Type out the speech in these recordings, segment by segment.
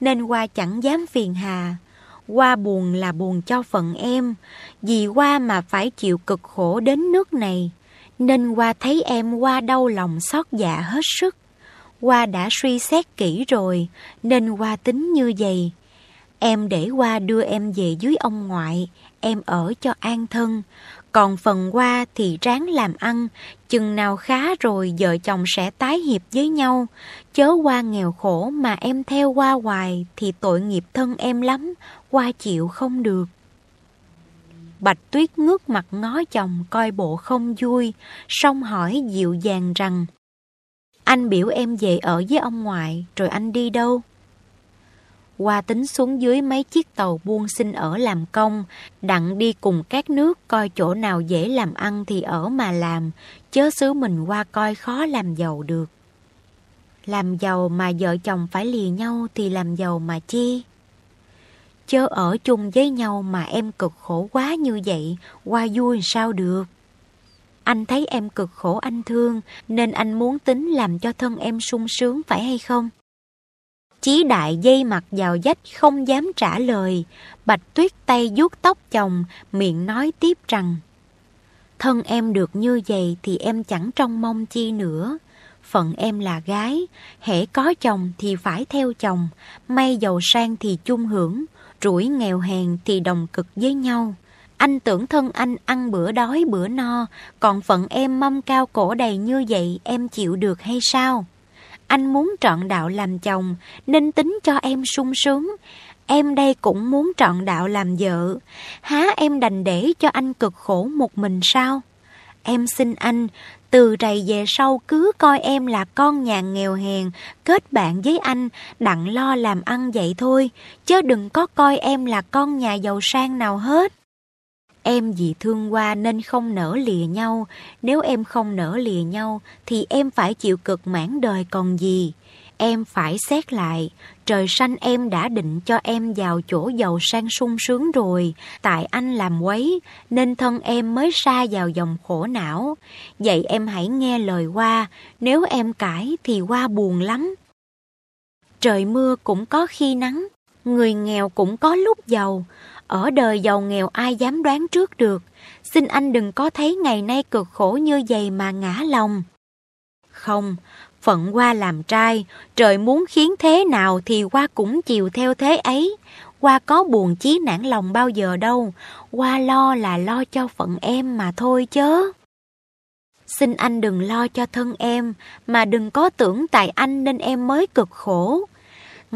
nên qua chẳng dám phiền hà. qua buồn là buồn cho phận em, vì qua mà phải chịu cực khổ đến nước này, nên qua thấy em qua đau lòng xót dạ hết sức. qua đã suy xét kỹ rồi, nên qua tính như vậy. Em để qua đưa em về dưới ông ngoại, em ở cho an thân. Còn phần qua thì ráng làm ăn, chừng nào khá rồi vợ chồng sẽ tái hiệp với nhau. Chớ qua nghèo khổ mà em theo qua hoài thì tội nghiệp thân em lắm, qua chịu không được. Bạch Tuyết ngước mặt ngó chồng coi bộ không vui, song hỏi dịu dàng rằng Anh biểu em về ở với ông ngoại, rồi anh đi đâu? Qua tính xuống dưới mấy chiếc tàu buôn xin ở làm công, đặng đi cùng các nước coi chỗ nào dễ làm ăn thì ở mà làm, chớ xứ mình qua coi khó làm giàu được. Làm giàu mà vợ chồng phải lìa nhau thì làm giàu mà chi? Chớ ở chung với nhau mà em cực khổ quá như vậy, qua vui sao được? Anh thấy em cực khổ anh thương, nên anh muốn tính làm cho thân em sung sướng phải hay không? Chí đại dây mặt vào dách không dám trả lời, bạch tuyết tay vuốt tóc chồng, miệng nói tiếp rằng Thân em được như vậy thì em chẳng trông mong chi nữa. Phận em là gái, hễ có chồng thì phải theo chồng, may giàu sang thì chung hưởng, rủi nghèo hèn thì đồng cực với nhau. Anh tưởng thân anh ăn bữa đói bữa no, còn phận em mâm cao cổ đầy như vậy em chịu được hay sao? Anh muốn trọn đạo làm chồng nên tính cho em sung sướng. Em đây cũng muốn trọn đạo làm vợ. Há em đành để cho anh cực khổ một mình sao? Em xin anh, từ rầy về sau cứ coi em là con nhà nghèo hèn, kết bạn với anh, đặng lo làm ăn vậy thôi, chứ đừng có coi em là con nhà giàu sang nào hết. Em vì thương qua nên không nở lìa nhau, nếu em không nở lìa nhau thì em phải chịu cực mãn đời còn gì. Em phải xét lại, trời xanh em đã định cho em vào chỗ giàu sang sung sướng rồi, tại anh làm quấy, nên thân em mới xa vào dòng khổ não. Vậy em hãy nghe lời qua, nếu em cãi thì qua buồn lắm. Trời mưa cũng có khi nắng, người nghèo cũng có lúc giàu, ở đời giàu nghèo ai dám đoán trước được, xin anh đừng có thấy ngày nay cực khổ như vậy mà ngã lòng. Không, phận qua làm trai, trời muốn khiến thế nào thì qua cũng chiều theo thế ấy. Qua có buồn chí nản lòng bao giờ đâu, qua lo là lo cho phận em mà thôi chớ. Xin anh đừng lo cho thân em, mà đừng có tưởng tại anh nên em mới cực khổ.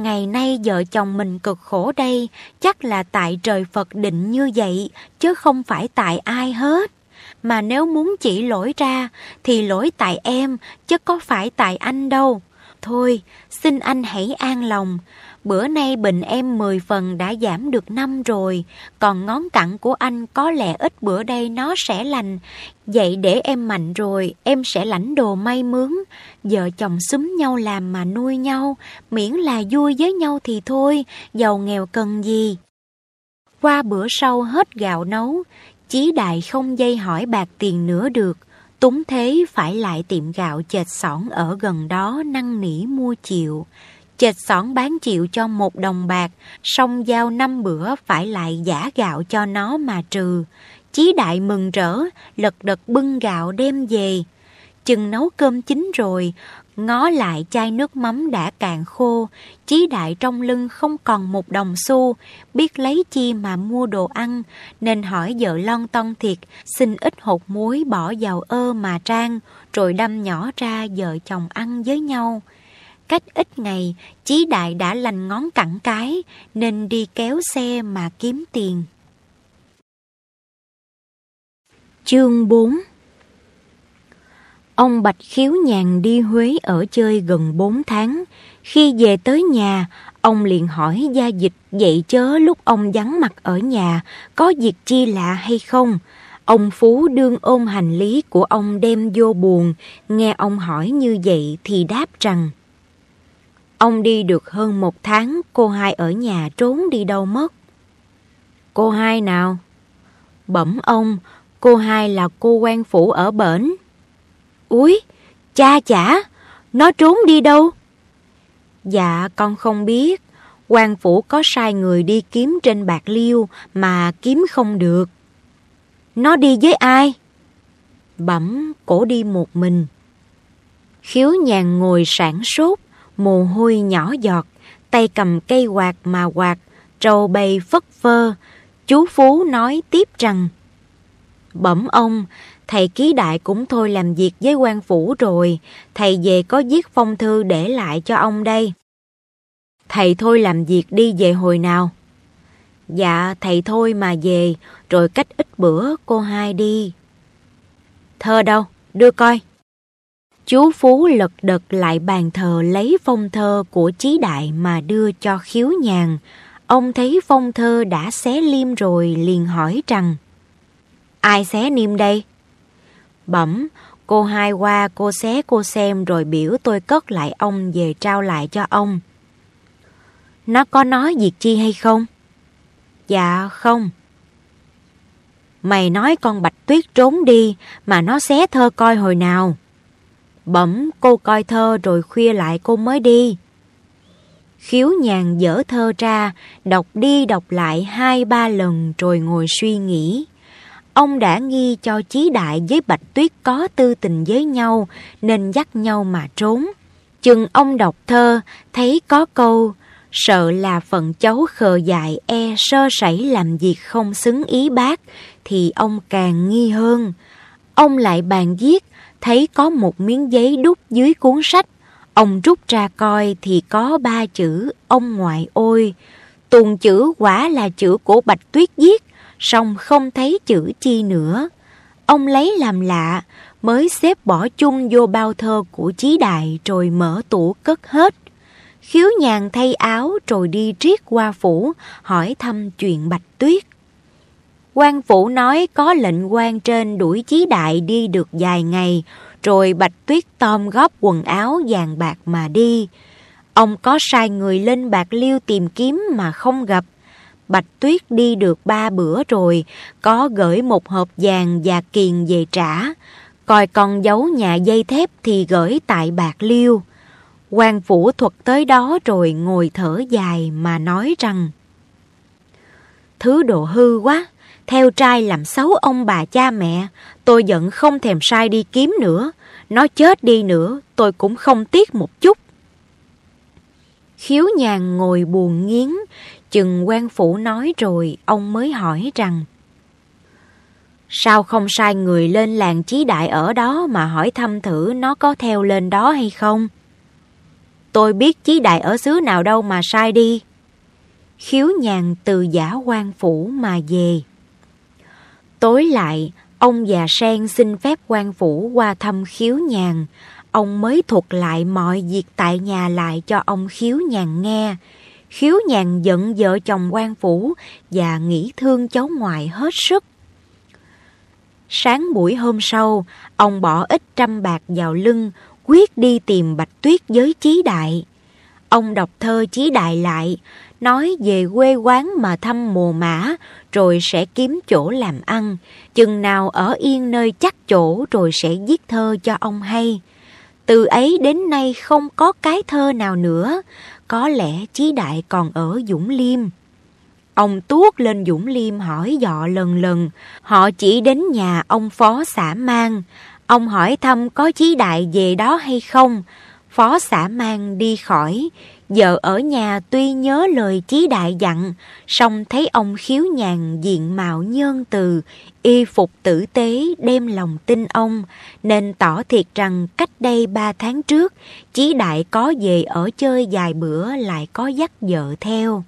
Ngày nay vợ chồng mình cực khổ đây, chắc là tại trời Phật định như vậy, chứ không phải tại ai hết. Mà nếu muốn chỉ lỗi ra, thì lỗi tại em, chứ có phải tại anh đâu. Thôi, xin anh hãy an lòng. Bữa nay bệnh em 10 phần đã giảm được năm rồi, còn ngón cẳng của anh có lẽ ít bữa đây nó sẽ lành. Vậy để em mạnh rồi, em sẽ lãnh đồ may mướn. Vợ chồng xúm nhau làm mà nuôi nhau, miễn là vui với nhau thì thôi, giàu nghèo cần gì. Qua bữa sau hết gạo nấu, Chí đại không dây hỏi bạc tiền nữa được, túng thế phải lại tiệm gạo chệt sỏn ở gần đó năn nỉ mua chịu. Chệt sỏn bán chịu cho một đồng bạc, xong giao năm bữa phải lại giả gạo cho nó mà trừ. Chí đại mừng rỡ, lật đật bưng gạo đem về. Chừng nấu cơm chín rồi, ngó lại chai nước mắm đã cạn khô, chí đại trong lưng không còn một đồng xu, biết lấy chi mà mua đồ ăn, nên hỏi vợ lon ton thiệt, xin ít hột muối bỏ vào ơ mà trang, rồi đâm nhỏ ra vợ chồng ăn với nhau. Cách ít ngày, Chí Đại đã lành ngón cẳng cái, nên đi kéo xe mà kiếm tiền. Chương 4 Ông Bạch Khiếu Nhàn đi Huế ở chơi gần 4 tháng. Khi về tới nhà, ông liền hỏi gia dịch vậy chớ lúc ông vắng mặt ở nhà, có việc chi lạ hay không? Ông Phú đương ôm hành lý của ông đem vô buồn, nghe ông hỏi như vậy thì đáp rằng Ông đi được hơn một tháng, cô hai ở nhà trốn đi đâu mất. Cô hai nào? Bẩm ông, cô hai là cô quan phủ ở bển. Úi, cha chả, nó trốn đi đâu? Dạ, con không biết. quan phủ có sai người đi kiếm trên bạc liêu mà kiếm không được. Nó đi với ai? Bẩm, cổ đi một mình. Khiếu nhàn ngồi sản sốt, mồ hôi nhỏ giọt, tay cầm cây quạt mà quạt, trâu bay phất phơ. Chú Phú nói tiếp rằng, Bẩm ông, thầy ký đại cũng thôi làm việc với quan phủ rồi, thầy về có viết phong thư để lại cho ông đây. Thầy thôi làm việc đi về hồi nào? Dạ, thầy thôi mà về, rồi cách ít bữa cô hai đi. Thơ đâu? Đưa coi. Chú Phú lật đật lại bàn thờ lấy phong thơ của Chí Đại mà đưa cho khiếu nhàn. Ông thấy phong thơ đã xé liêm rồi liền hỏi rằng Ai xé niêm đây? Bẩm, cô hai qua cô xé cô xem rồi biểu tôi cất lại ông về trao lại cho ông. Nó có nói việc chi hay không? Dạ không. Mày nói con Bạch Tuyết trốn đi mà nó xé thơ coi hồi nào. Bẩm cô coi thơ rồi khuya lại cô mới đi. Khiếu nhàn dở thơ ra, đọc đi đọc lại hai ba lần rồi ngồi suy nghĩ. Ông đã nghi cho Chí Đại với Bạch Tuyết có tư tình với nhau nên dắt nhau mà trốn. Chừng ông đọc thơ, thấy có câu sợ là phận cháu khờ dại e sơ sẩy làm việc không xứng ý bác, thì ông càng nghi hơn. Ông lại bàn viết, thấy có một miếng giấy đúc dưới cuốn sách. Ông rút ra coi thì có ba chữ ông ngoại ôi. Tuần chữ quả là chữ của Bạch Tuyết viết, song không thấy chữ chi nữa. Ông lấy làm lạ, mới xếp bỏ chung vô bao thơ của Chí Đại rồi mở tủ cất hết. Khiếu nhàn thay áo rồi đi triết qua phủ, hỏi thăm chuyện Bạch Tuyết quan phủ nói có lệnh quan trên đuổi Chí Đại đi được vài ngày, rồi Bạch Tuyết tom góp quần áo vàng bạc mà đi. Ông có sai người lên bạc liêu tìm kiếm mà không gặp. Bạch Tuyết đi được ba bữa rồi, có gửi một hộp vàng và kiền về trả. Coi còn giấu nhà dây thép thì gửi tại bạc liêu quan phủ thuật tới đó rồi ngồi thở dài mà nói rằng Thứ đồ hư quá, theo trai làm xấu ông bà cha mẹ, tôi giận không thèm sai đi kiếm nữa, nó chết đi nữa, tôi cũng không tiếc một chút. Khiếu nhàn ngồi buồn nghiến, chừng quan phủ nói rồi, ông mới hỏi rằng Sao không sai người lên làng chí đại ở đó mà hỏi thăm thử nó có theo lên đó hay không? Tôi biết chí đại ở xứ nào đâu mà sai đi. Khiếu nhàn từ giả quan phủ mà về. Tối lại, ông già sen xin phép quan phủ qua thăm khiếu nhàn. Ông mới thuật lại mọi việc tại nhà lại cho ông khiếu nhàn nghe. Khiếu nhàn giận vợ chồng quan phủ và nghĩ thương cháu ngoại hết sức. Sáng buổi hôm sau, ông bỏ ít trăm bạc vào lưng, quyết đi tìm Bạch Tuyết với Chí Đại. Ông đọc thơ Chí Đại lại, nói về quê quán mà thăm mùa mã, rồi sẽ kiếm chỗ làm ăn, chừng nào ở yên nơi chắc chỗ rồi sẽ viết thơ cho ông hay. Từ ấy đến nay không có cái thơ nào nữa, có lẽ Chí Đại còn ở Dũng Liêm. Ông tuốt lên Dũng Liêm hỏi dọ lần lần, họ chỉ đến nhà ông phó xã mang, Ông hỏi thăm có chí đại về đó hay không. Phó xã mang đi khỏi. Vợ ở nhà tuy nhớ lời chí đại dặn, song thấy ông khiếu nhàn diện mạo nhân từ, y phục tử tế đem lòng tin ông, nên tỏ thiệt rằng cách đây ba tháng trước, chí đại có về ở chơi vài bữa lại có dắt vợ theo.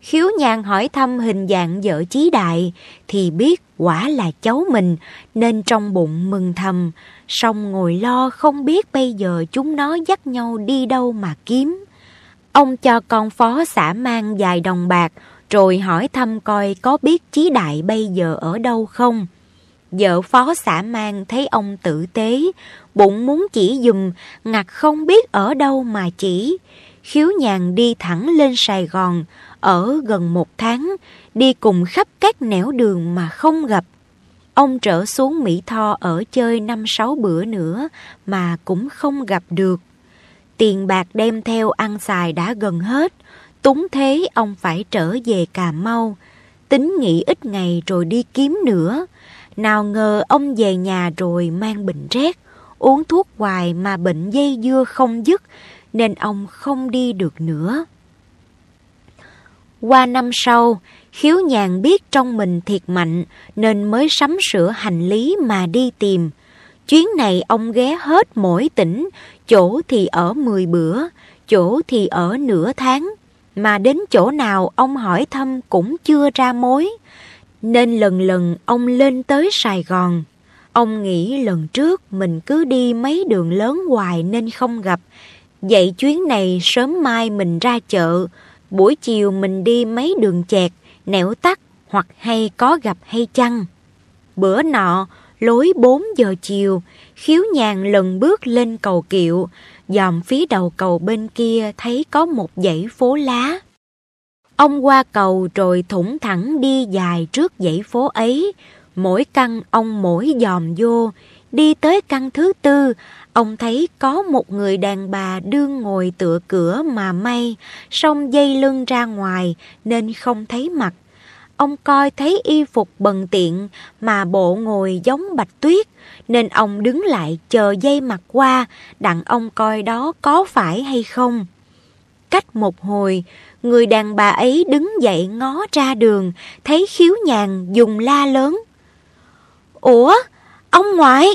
Khiếu nhàn hỏi thăm hình dạng vợ chí đại thì biết quả là cháu mình nên trong bụng mừng thầm, song ngồi lo không biết bây giờ chúng nó dắt nhau đi đâu mà kiếm. Ông cho con phó xã mang vài đồng bạc rồi hỏi thăm coi có biết chí đại bây giờ ở đâu không. Vợ phó xã mang thấy ông tử tế, bụng muốn chỉ dùm, ngặt không biết ở đâu mà chỉ. Khiếu nhàn đi thẳng lên Sài Gòn, ở gần một tháng, đi cùng khắp các nẻo đường mà không gặp. Ông trở xuống Mỹ Tho ở chơi năm sáu bữa nữa mà cũng không gặp được. Tiền bạc đem theo ăn xài đã gần hết, Túng thế ông phải trở về Cà Mau, tính nghỉ ít ngày rồi đi kiếm nữa. Nào ngờ ông về nhà rồi mang bệnh rét, uống thuốc hoài mà bệnh dây dưa không dứt, nên ông không đi được nữa. Qua năm sau, khiếu nhàn biết trong mình thiệt mạnh nên mới sắm sửa hành lý mà đi tìm. Chuyến này ông ghé hết mỗi tỉnh, chỗ thì ở 10 bữa, chỗ thì ở nửa tháng. Mà đến chỗ nào ông hỏi thăm cũng chưa ra mối. Nên lần lần ông lên tới Sài Gòn. Ông nghĩ lần trước mình cứ đi mấy đường lớn hoài nên không gặp. Vậy chuyến này sớm mai mình ra chợ, buổi chiều mình đi mấy đường chẹt, nẻo tắt hoặc hay có gặp hay chăng. Bữa nọ, lối 4 giờ chiều, khiếu nhàn lần bước lên cầu kiệu, dòm phía đầu cầu bên kia thấy có một dãy phố lá. Ông qua cầu rồi thủng thẳng đi dài trước dãy phố ấy, mỗi căn ông mỗi dòm vô, đi tới căn thứ tư, ông thấy có một người đàn bà đương ngồi tựa cửa mà may, xong dây lưng ra ngoài nên không thấy mặt. Ông coi thấy y phục bần tiện mà bộ ngồi giống bạch tuyết, nên ông đứng lại chờ dây mặt qua, đặng ông coi đó có phải hay không. Cách một hồi, người đàn bà ấy đứng dậy ngó ra đường, thấy khiếu nhàn dùng la lớn. Ủa, ông ngoại!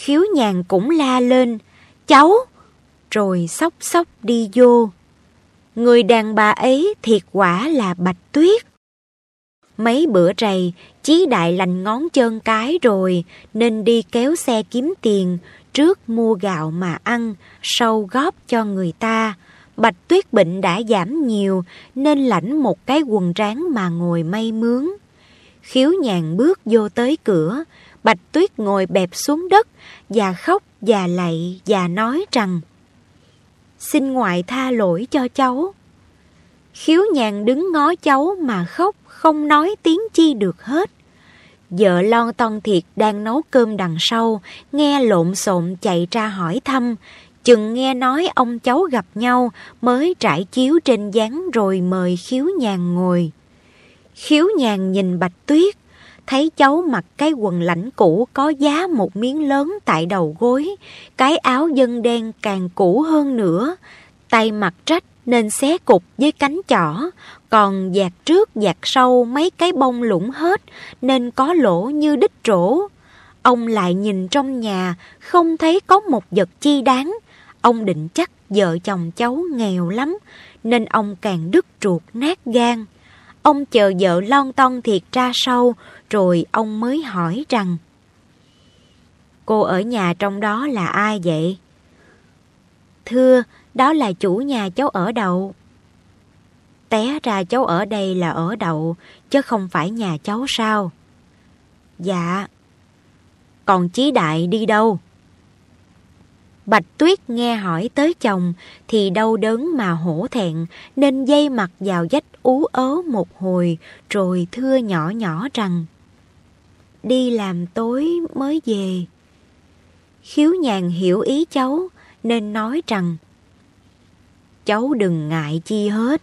Khiếu nhàn cũng la lên, cháu! Rồi sóc sóc đi vô. Người đàn bà ấy thiệt quả là bạch tuyết. Mấy bữa rày, Chí Đại lành ngón chân cái rồi, nên đi kéo xe kiếm tiền, trước mua gạo mà ăn, sau góp cho người ta. Bạch tuyết bệnh đã giảm nhiều, nên lãnh một cái quần ráng mà ngồi may mướn. Khiếu nhàn bước vô tới cửa, Bạch tuyết ngồi bẹp xuống đất, và khóc và lạy và nói rằng Xin ngoại tha lỗi cho cháu. Khiếu nhàn đứng ngó cháu mà khóc không nói tiếng chi được hết. Vợ lon ton thiệt đang nấu cơm đằng sau, nghe lộn xộn chạy ra hỏi thăm, chừng nghe nói ông cháu gặp nhau mới trải chiếu trên gián rồi mời khiếu nhàn ngồi. Khiếu nhàn nhìn bạch tuyết, thấy cháu mặc cái quần lãnh cũ có giá một miếng lớn tại đầu gối, cái áo dân đen càng cũ hơn nữa, tay mặc rách nên xé cục với cánh chỏ, còn dạt trước dạt sau mấy cái bông lũng hết nên có lỗ như đít trổ. Ông lại nhìn trong nhà không thấy có một vật chi đáng. Ông định chắc vợ chồng cháu nghèo lắm nên ông càng đứt ruột nát gan. Ông chờ vợ lon ton thiệt ra sau rồi ông mới hỏi rằng Cô ở nhà trong đó là ai vậy? Thưa, đó là chủ nhà cháu ở đậu. Té ra cháu ở đây là ở đậu, chứ không phải nhà cháu sao? Dạ. Còn Chí Đại đi đâu? Bạch Tuyết nghe hỏi tới chồng thì đau đớn mà hổ thẹn nên dây mặt vào dách ú ớ một hồi rồi thưa nhỏ nhỏ rằng Đi làm tối mới về. Khiếu nhàn hiểu ý cháu nên nói rằng Cháu đừng ngại chi hết.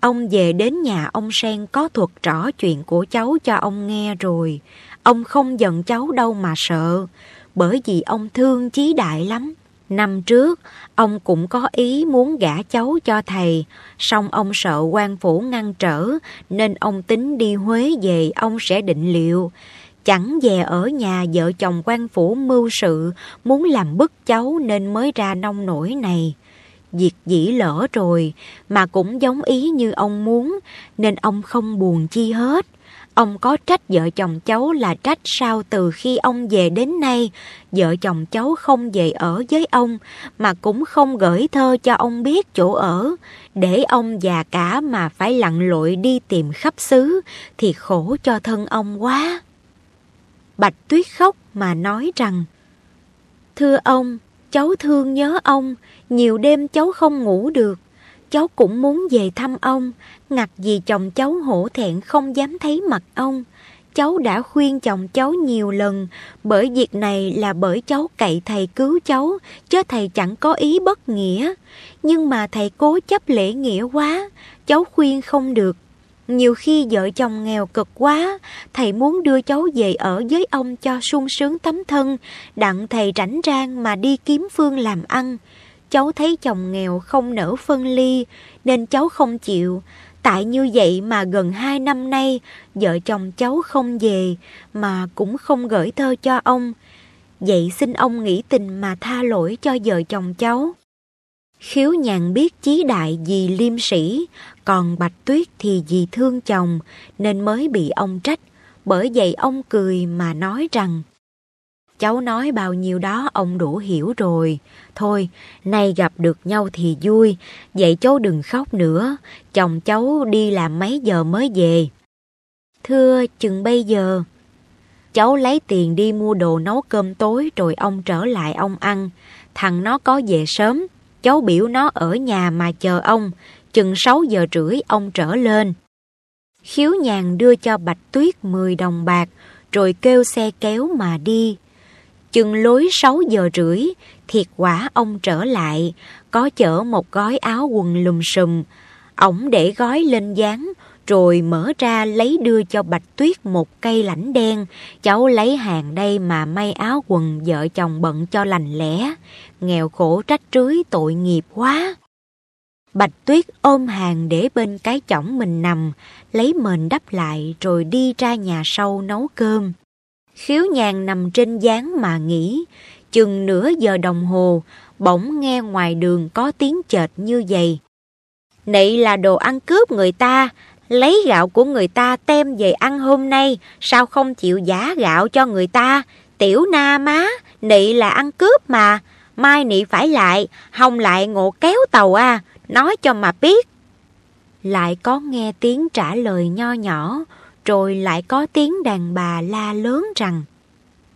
Ông về đến nhà ông Sen có thuật rõ chuyện của cháu cho ông nghe rồi. Ông không giận cháu đâu mà sợ, bởi vì ông thương chí đại lắm. Năm trước, ông cũng có ý muốn gả cháu cho thầy, song ông sợ quan phủ ngăn trở, nên ông tính đi Huế về ông sẽ định liệu. Chẳng về ở nhà vợ chồng quan phủ mưu sự, muốn làm bức cháu nên mới ra nông nổi này. Việc dĩ lỡ rồi, mà cũng giống ý như ông muốn, nên ông không buồn chi hết. Ông có trách vợ chồng cháu là trách sao từ khi ông về đến nay, vợ chồng cháu không về ở với ông, mà cũng không gửi thơ cho ông biết chỗ ở, để ông già cả mà phải lặn lội đi tìm khắp xứ, thì khổ cho thân ông quá. Bạch Tuyết khóc mà nói rằng, Thưa ông, cháu thương nhớ ông, nhiều đêm cháu không ngủ được. Cháu cũng muốn về thăm ông, ngặt vì chồng cháu hổ thẹn không dám thấy mặt ông. cháu đã khuyên chồng cháu nhiều lần, bởi việc này là bởi cháu cậy thầy cứu cháu, chứ thầy chẳng có ý bất nghĩa. Nhưng mà thầy cố chấp lễ nghĩa quá, cháu khuyên không được. Nhiều khi vợ chồng nghèo cực quá, thầy muốn đưa cháu về ở với ông cho sung sướng tấm thân, đặng thầy rảnh rang mà đi kiếm phương làm ăn. Cháu thấy chồng nghèo không nỡ phân ly, nên cháu không chịu. Tại như vậy mà gần hai năm nay, vợ chồng cháu không về, mà cũng không gửi thơ cho ông. Vậy xin ông nghĩ tình mà tha lỗi cho vợ chồng cháu. Khiếu nhàn biết chí đại vì liêm sĩ, còn Bạch Tuyết thì vì thương chồng nên mới bị ông trách. Bởi vậy ông cười mà nói rằng Cháu nói bao nhiêu đó ông đủ hiểu rồi. Thôi, nay gặp được nhau thì vui, vậy cháu đừng khóc nữa. Chồng cháu đi làm mấy giờ mới về. Thưa, chừng bây giờ. Cháu lấy tiền đi mua đồ nấu cơm tối rồi ông trở lại ông ăn. Thằng nó có về sớm, cháu biểu nó ở nhà mà chờ ông. Chừng 6 giờ rưỡi ông trở lên. Khiếu nhàn đưa cho Bạch Tuyết 10 đồng bạc, rồi kêu xe kéo mà đi. Chừng lối 6 giờ rưỡi, thiệt quả ông trở lại, có chở một gói áo quần lùm xùm. Ổng để gói lên dáng, rồi mở ra lấy đưa cho Bạch Tuyết một cây lãnh đen. Cháu lấy hàng đây mà may áo quần vợ chồng bận cho lành lẽ. Nghèo khổ trách trưới tội nghiệp quá. Bạch Tuyết ôm hàng để bên cái chõng mình nằm, lấy mền đắp lại rồi đi ra nhà sau nấu cơm. Khiếu nhàn nằm trên gián mà nghỉ, chừng nửa giờ đồng hồ, bỗng nghe ngoài đường có tiếng chệt như vậy. Nị là đồ ăn cướp người ta, lấy gạo của người ta tem về ăn hôm nay, sao không chịu giả gạo cho người ta? Tiểu na má, nị là ăn cướp mà, mai nị phải lại, hồng lại ngộ kéo tàu à, nói cho mà biết. Lại có nghe tiếng trả lời nho nhỏ, rồi lại có tiếng đàn bà la lớn rằng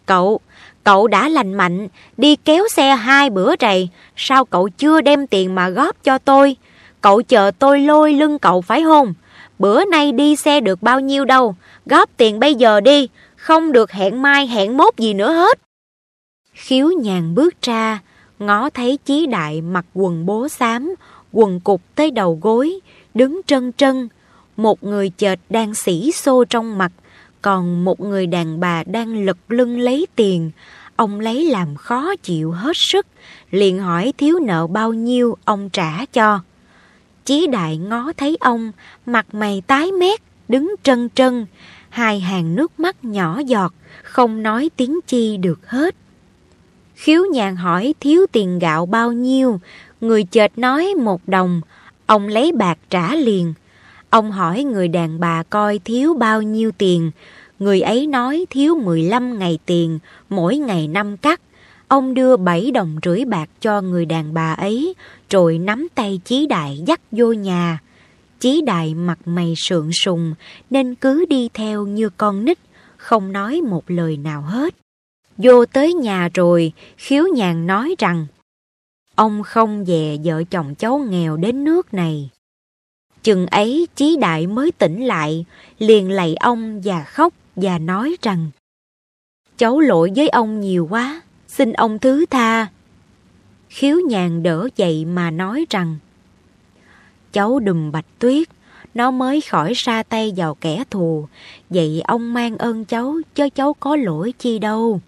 Cậu, cậu đã lành mạnh, đi kéo xe hai bữa rày, sao cậu chưa đem tiền mà góp cho tôi? Cậu chờ tôi lôi lưng cậu phải không? Bữa nay đi xe được bao nhiêu đâu, góp tiền bây giờ đi, không được hẹn mai hẹn mốt gì nữa hết. Khiếu nhàn bước ra, ngó thấy chí đại mặc quần bố xám, quần cục tới đầu gối, đứng trân trân, một người chợt đang xỉ xô trong mặt, còn một người đàn bà đang lật lưng lấy tiền. Ông lấy làm khó chịu hết sức, liền hỏi thiếu nợ bao nhiêu ông trả cho. Chí đại ngó thấy ông, mặt mày tái mét, đứng trân trân, hai hàng nước mắt nhỏ giọt, không nói tiếng chi được hết. Khiếu nhàn hỏi thiếu tiền gạo bao nhiêu, người chợt nói một đồng, ông lấy bạc trả liền. Ông hỏi người đàn bà coi thiếu bao nhiêu tiền. Người ấy nói thiếu 15 ngày tiền, mỗi ngày năm cắt. Ông đưa 7 đồng rưỡi bạc cho người đàn bà ấy, rồi nắm tay Chí Đại dắt vô nhà. Chí Đại mặt mày sượng sùng, nên cứ đi theo như con nít, không nói một lời nào hết. Vô tới nhà rồi, khiếu nhàn nói rằng, Ông không về vợ chồng cháu nghèo đến nước này. Chừng ấy Chí Đại mới tỉnh lại, liền lạy ông và khóc và nói rằng Cháu lỗi với ông nhiều quá, xin ông thứ tha. Khiếu nhàn đỡ dậy mà nói rằng Cháu đùm bạch tuyết, nó mới khỏi xa tay vào kẻ thù, vậy ông mang ơn cháu, cho cháu có lỗi chi đâu.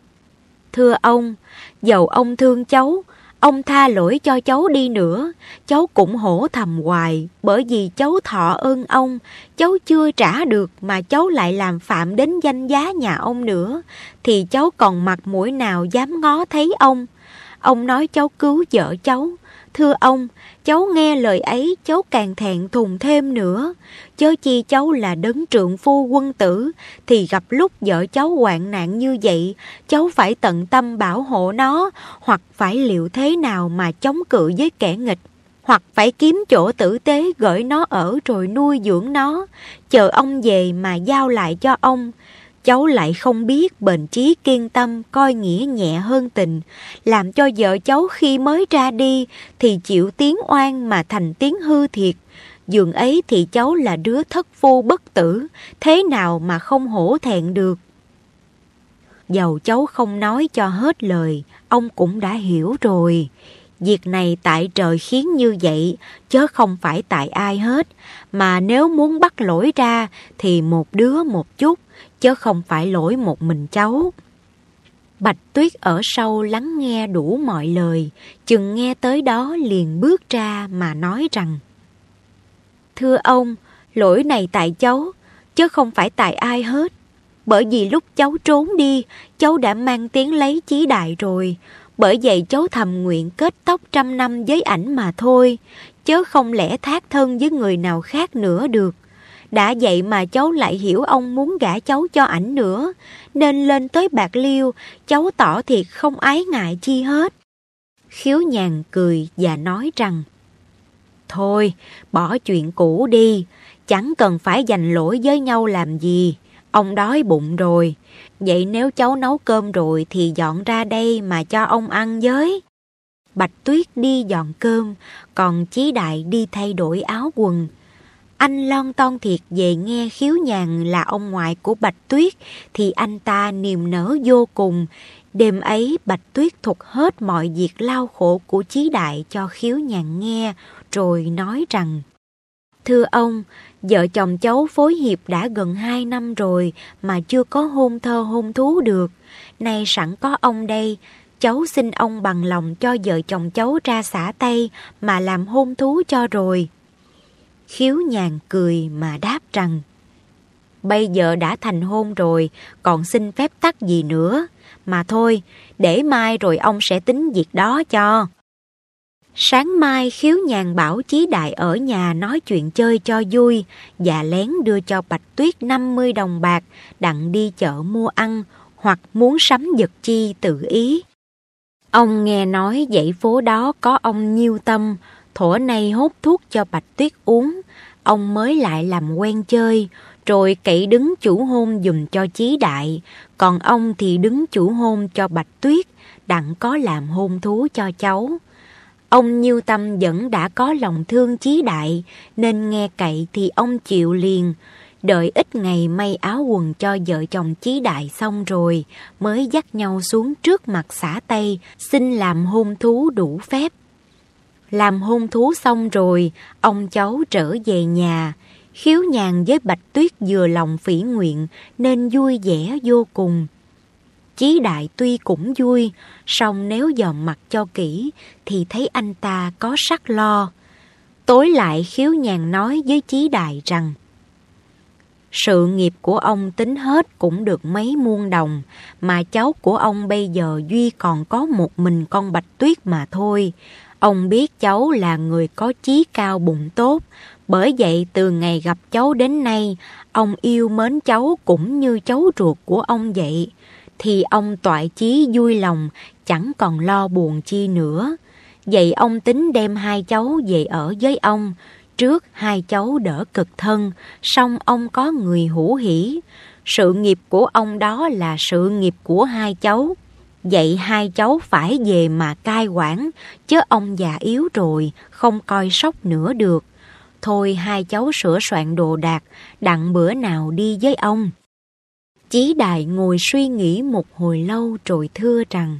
Thưa ông, dầu ông thương cháu, Ông tha lỗi cho cháu đi nữa, cháu cũng hổ thầm hoài, bởi vì cháu thọ ơn ông, cháu chưa trả được mà cháu lại làm phạm đến danh giá nhà ông nữa, thì cháu còn mặt mũi nào dám ngó thấy ông. Ông nói cháu cứu vợ cháu, thưa ông, cháu nghe lời ấy cháu càng thẹn thùng thêm nữa. Chớ chi cháu là đấng trượng phu quân tử, thì gặp lúc vợ cháu hoạn nạn như vậy, cháu phải tận tâm bảo hộ nó, hoặc phải liệu thế nào mà chống cự với kẻ nghịch hoặc phải kiếm chỗ tử tế gửi nó ở rồi nuôi dưỡng nó, chờ ông về mà giao lại cho ông cháu lại không biết bền trí kiên tâm coi nghĩa nhẹ hơn tình, làm cho vợ cháu khi mới ra đi thì chịu tiếng oan mà thành tiếng hư thiệt. Dường ấy thì cháu là đứa thất phu bất tử, thế nào mà không hổ thẹn được. Dầu cháu không nói cho hết lời, ông cũng đã hiểu rồi. Việc này tại trời khiến như vậy, chứ không phải tại ai hết. Mà nếu muốn bắt lỗi ra, thì một đứa một chút, chứ không phải lỗi một mình cháu. Bạch Tuyết ở sau lắng nghe đủ mọi lời, chừng nghe tới đó liền bước ra mà nói rằng Thưa ông, lỗi này tại cháu, chứ không phải tại ai hết. Bởi vì lúc cháu trốn đi, cháu đã mang tiếng lấy chí đại rồi. Bởi vậy cháu thầm nguyện kết tóc trăm năm với ảnh mà thôi, chớ không lẽ thác thân với người nào khác nữa được. Đã vậy mà cháu lại hiểu ông muốn gả cháu cho ảnh nữa, nên lên tới Bạc Liêu, cháu tỏ thiệt không ái ngại chi hết. Khiếu nhàn cười và nói rằng, Thôi, bỏ chuyện cũ đi, chẳng cần phải giành lỗi với nhau làm gì, ông đói bụng rồi. Vậy nếu cháu nấu cơm rồi thì dọn ra đây mà cho ông ăn với. Bạch Tuyết đi dọn cơm, còn Chí Đại đi thay đổi áo quần. Anh lon ton thiệt về nghe khiếu nhàn là ông ngoại của Bạch Tuyết thì anh ta niềm nở vô cùng. Đêm ấy Bạch Tuyết thuật hết mọi việc lao khổ của Chí Đại cho khiếu nhàn nghe rồi nói rằng Thưa ông, vợ chồng cháu phối hiệp đã gần hai năm rồi mà chưa có hôn thơ hôn thú được. Nay sẵn có ông đây, cháu xin ông bằng lòng cho vợ chồng cháu ra xã Tây mà làm hôn thú cho rồi. Khiếu nhàn cười mà đáp rằng Bây giờ đã thành hôn rồi, còn xin phép tắc gì nữa. Mà thôi, để mai rồi ông sẽ tính việc đó cho. Sáng mai khiếu nhàn bảo Chí Đại ở nhà nói chuyện chơi cho vui và lén đưa cho Bạch Tuyết 50 đồng bạc đặng đi chợ mua ăn hoặc muốn sắm vật chi tự ý. Ông nghe nói dãy phố đó có ông Nhiêu Tâm, thổ nay hút thuốc cho Bạch Tuyết uống, ông mới lại làm quen chơi, rồi cậy đứng chủ hôn dùm cho Chí Đại, còn ông thì đứng chủ hôn cho Bạch Tuyết, đặng có làm hôn thú cho cháu. Ông Nhiêu Tâm vẫn đã có lòng thương chí đại, nên nghe cậy thì ông chịu liền. Đợi ít ngày may áo quần cho vợ chồng chí đại xong rồi, mới dắt nhau xuống trước mặt xã Tây, xin làm hôn thú đủ phép. Làm hôn thú xong rồi, ông cháu trở về nhà. Khiếu nhàn với Bạch Tuyết vừa lòng phỉ nguyện nên vui vẻ vô cùng. Chí đại tuy cũng vui, song nếu dòm mặt cho kỹ thì thấy anh ta có sắc lo. Tối lại khiếu nhàn nói với Chí đại rằng Sự nghiệp của ông tính hết cũng được mấy muôn đồng, mà cháu của ông bây giờ duy còn có một mình con bạch tuyết mà thôi. Ông biết cháu là người có chí cao bụng tốt, bởi vậy từ ngày gặp cháu đến nay, ông yêu mến cháu cũng như cháu ruột của ông vậy thì ông toại chí vui lòng, chẳng còn lo buồn chi nữa. Vậy ông tính đem hai cháu về ở với ông. Trước hai cháu đỡ cực thân, song ông có người hữu hỷ. Sự nghiệp của ông đó là sự nghiệp của hai cháu. Vậy hai cháu phải về mà cai quản, chứ ông già yếu rồi, không coi sóc nữa được. Thôi hai cháu sửa soạn đồ đạc, đặng bữa nào đi với ông. Chí đại ngồi suy nghĩ một hồi lâu rồi thưa rằng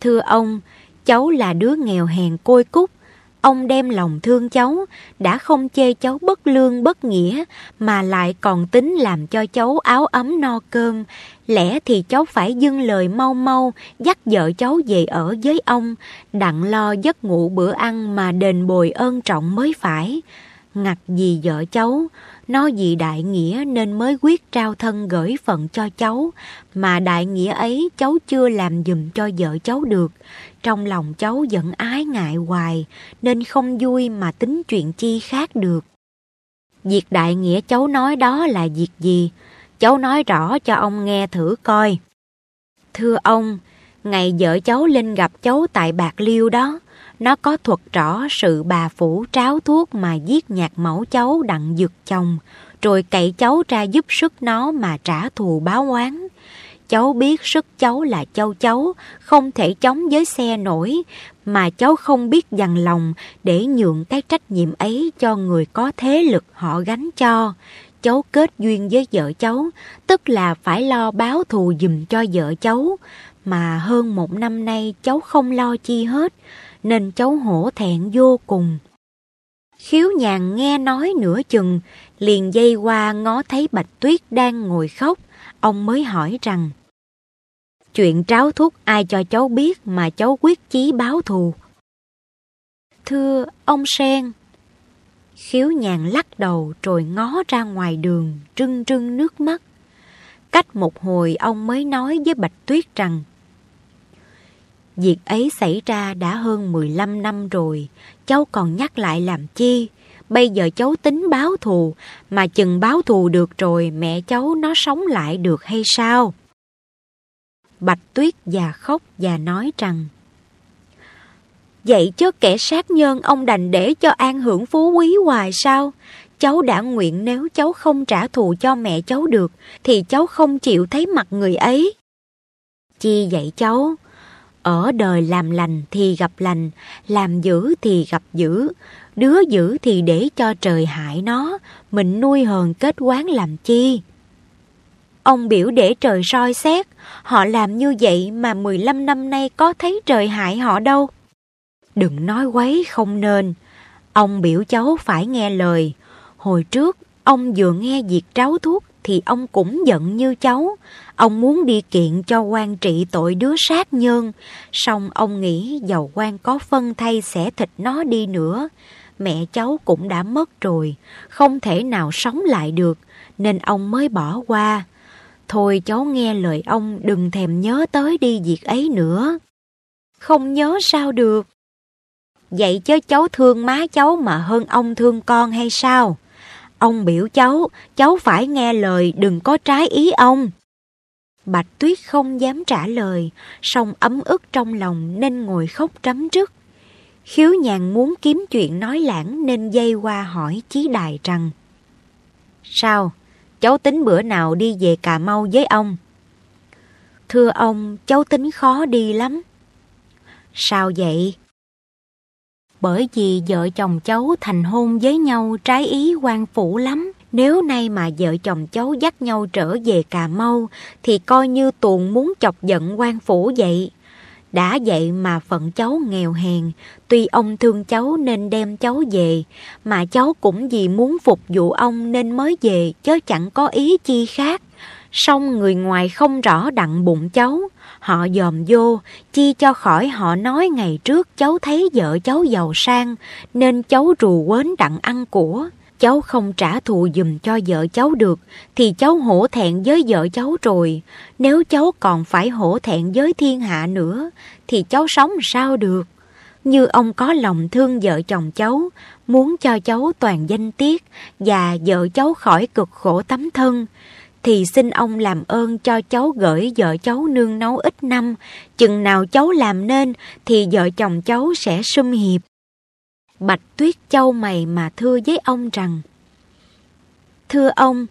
Thưa ông, cháu là đứa nghèo hèn côi cút. Ông đem lòng thương cháu, đã không chê cháu bất lương bất nghĩa, mà lại còn tính làm cho cháu áo ấm no cơm. Lẽ thì cháu phải dưng lời mau mau, dắt vợ cháu về ở với ông, đặng lo giấc ngủ bữa ăn mà đền bồi ơn trọng mới phải. Ngặt vì vợ cháu, nó vì đại nghĩa nên mới quyết trao thân gửi phận cho cháu, mà đại nghĩa ấy cháu chưa làm dùm cho vợ cháu được. Trong lòng cháu vẫn ái ngại hoài, nên không vui mà tính chuyện chi khác được. Việc đại nghĩa cháu nói đó là việc gì? Cháu nói rõ cho ông nghe thử coi. Thưa ông, ngày vợ cháu lên gặp cháu tại Bạc Liêu đó, nó có thuật rõ sự bà phủ tráo thuốc mà giết nhạc mẫu cháu đặng dược chồng, rồi cậy cháu ra giúp sức nó mà trả thù báo oán. Cháu biết sức cháu là châu cháu, không thể chống với xe nổi, mà cháu không biết dằn lòng để nhượng cái trách nhiệm ấy cho người có thế lực họ gánh cho. Cháu kết duyên với vợ cháu, tức là phải lo báo thù dùm cho vợ cháu, mà hơn một năm nay cháu không lo chi hết, nên cháu hổ thẹn vô cùng. Khiếu nhàn nghe nói nửa chừng, liền dây qua ngó thấy Bạch Tuyết đang ngồi khóc, ông mới hỏi rằng Chuyện tráo thuốc ai cho cháu biết mà cháu quyết chí báo thù. Thưa ông Sen, khiếu nhàn lắc đầu rồi ngó ra ngoài đường, trưng trưng nước mắt. Cách một hồi ông mới nói với Bạch Tuyết rằng Việc ấy xảy ra đã hơn 15 năm rồi, cháu còn nhắc lại làm chi? Bây giờ cháu tính báo thù, mà chừng báo thù được rồi mẹ cháu nó sống lại được hay sao? Bạch Tuyết già khóc và nói rằng Vậy chứ kẻ sát nhân ông đành để cho an hưởng phú quý hoài sao? Cháu đã nguyện nếu cháu không trả thù cho mẹ cháu được thì cháu không chịu thấy mặt người ấy. Chi vậy cháu? Ở đời làm lành thì gặp lành, làm dữ thì gặp dữ. Đứa dữ thì để cho trời hại nó, mình nuôi hờn kết quán làm chi? Ông biểu để trời soi xét, họ làm như vậy mà 15 năm nay có thấy trời hại họ đâu. Đừng nói quấy không nên, ông biểu cháu phải nghe lời. Hồi trước, ông vừa nghe việc tráo thuốc thì ông cũng giận như cháu. Ông muốn đi kiện cho quan trị tội đứa sát nhân. Xong ông nghĩ giàu quan có phân thay sẽ thịt nó đi nữa. Mẹ cháu cũng đã mất rồi, không thể nào sống lại được, nên ông mới bỏ qua. Thôi cháu nghe lời ông đừng thèm nhớ tới đi việc ấy nữa. Không nhớ sao được. Vậy chứ cháu thương má cháu mà hơn ông thương con hay sao? Ông biểu cháu, cháu phải nghe lời đừng có trái ý ông. Bạch Tuyết không dám trả lời, song ấm ức trong lòng nên ngồi khóc trắm trước. Khiếu nhàn muốn kiếm chuyện nói lãng nên dây qua hỏi Chí Đài rằng Sao? cháu tính bữa nào đi về Cà Mau với ông. Thưa ông, cháu tính khó đi lắm. Sao vậy? Bởi vì vợ chồng cháu thành hôn với nhau trái ý quan phủ lắm. Nếu nay mà vợ chồng cháu dắt nhau trở về Cà Mau thì coi như tuồng muốn chọc giận quan phủ vậy. Đã vậy mà phận cháu nghèo hèn, tuy ông thương cháu nên đem cháu về, mà cháu cũng vì muốn phục vụ ông nên mới về, chứ chẳng có ý chi khác. Xong người ngoài không rõ đặng bụng cháu, họ dòm vô, chi cho khỏi họ nói ngày trước cháu thấy vợ cháu giàu sang, nên cháu rù quến đặng ăn của cháu không trả thù dùm cho vợ cháu được, thì cháu hổ thẹn với vợ cháu rồi. Nếu cháu còn phải hổ thẹn với thiên hạ nữa, thì cháu sống sao được? Như ông có lòng thương vợ chồng cháu, muốn cho cháu toàn danh tiết và vợ cháu khỏi cực khổ tấm thân, thì xin ông làm ơn cho cháu gửi vợ cháu nương nấu ít năm, chừng nào cháu làm nên thì vợ chồng cháu sẽ sum hiệp. Bạch Tuyết Châu mày mà thưa với ông rằng Thưa ông,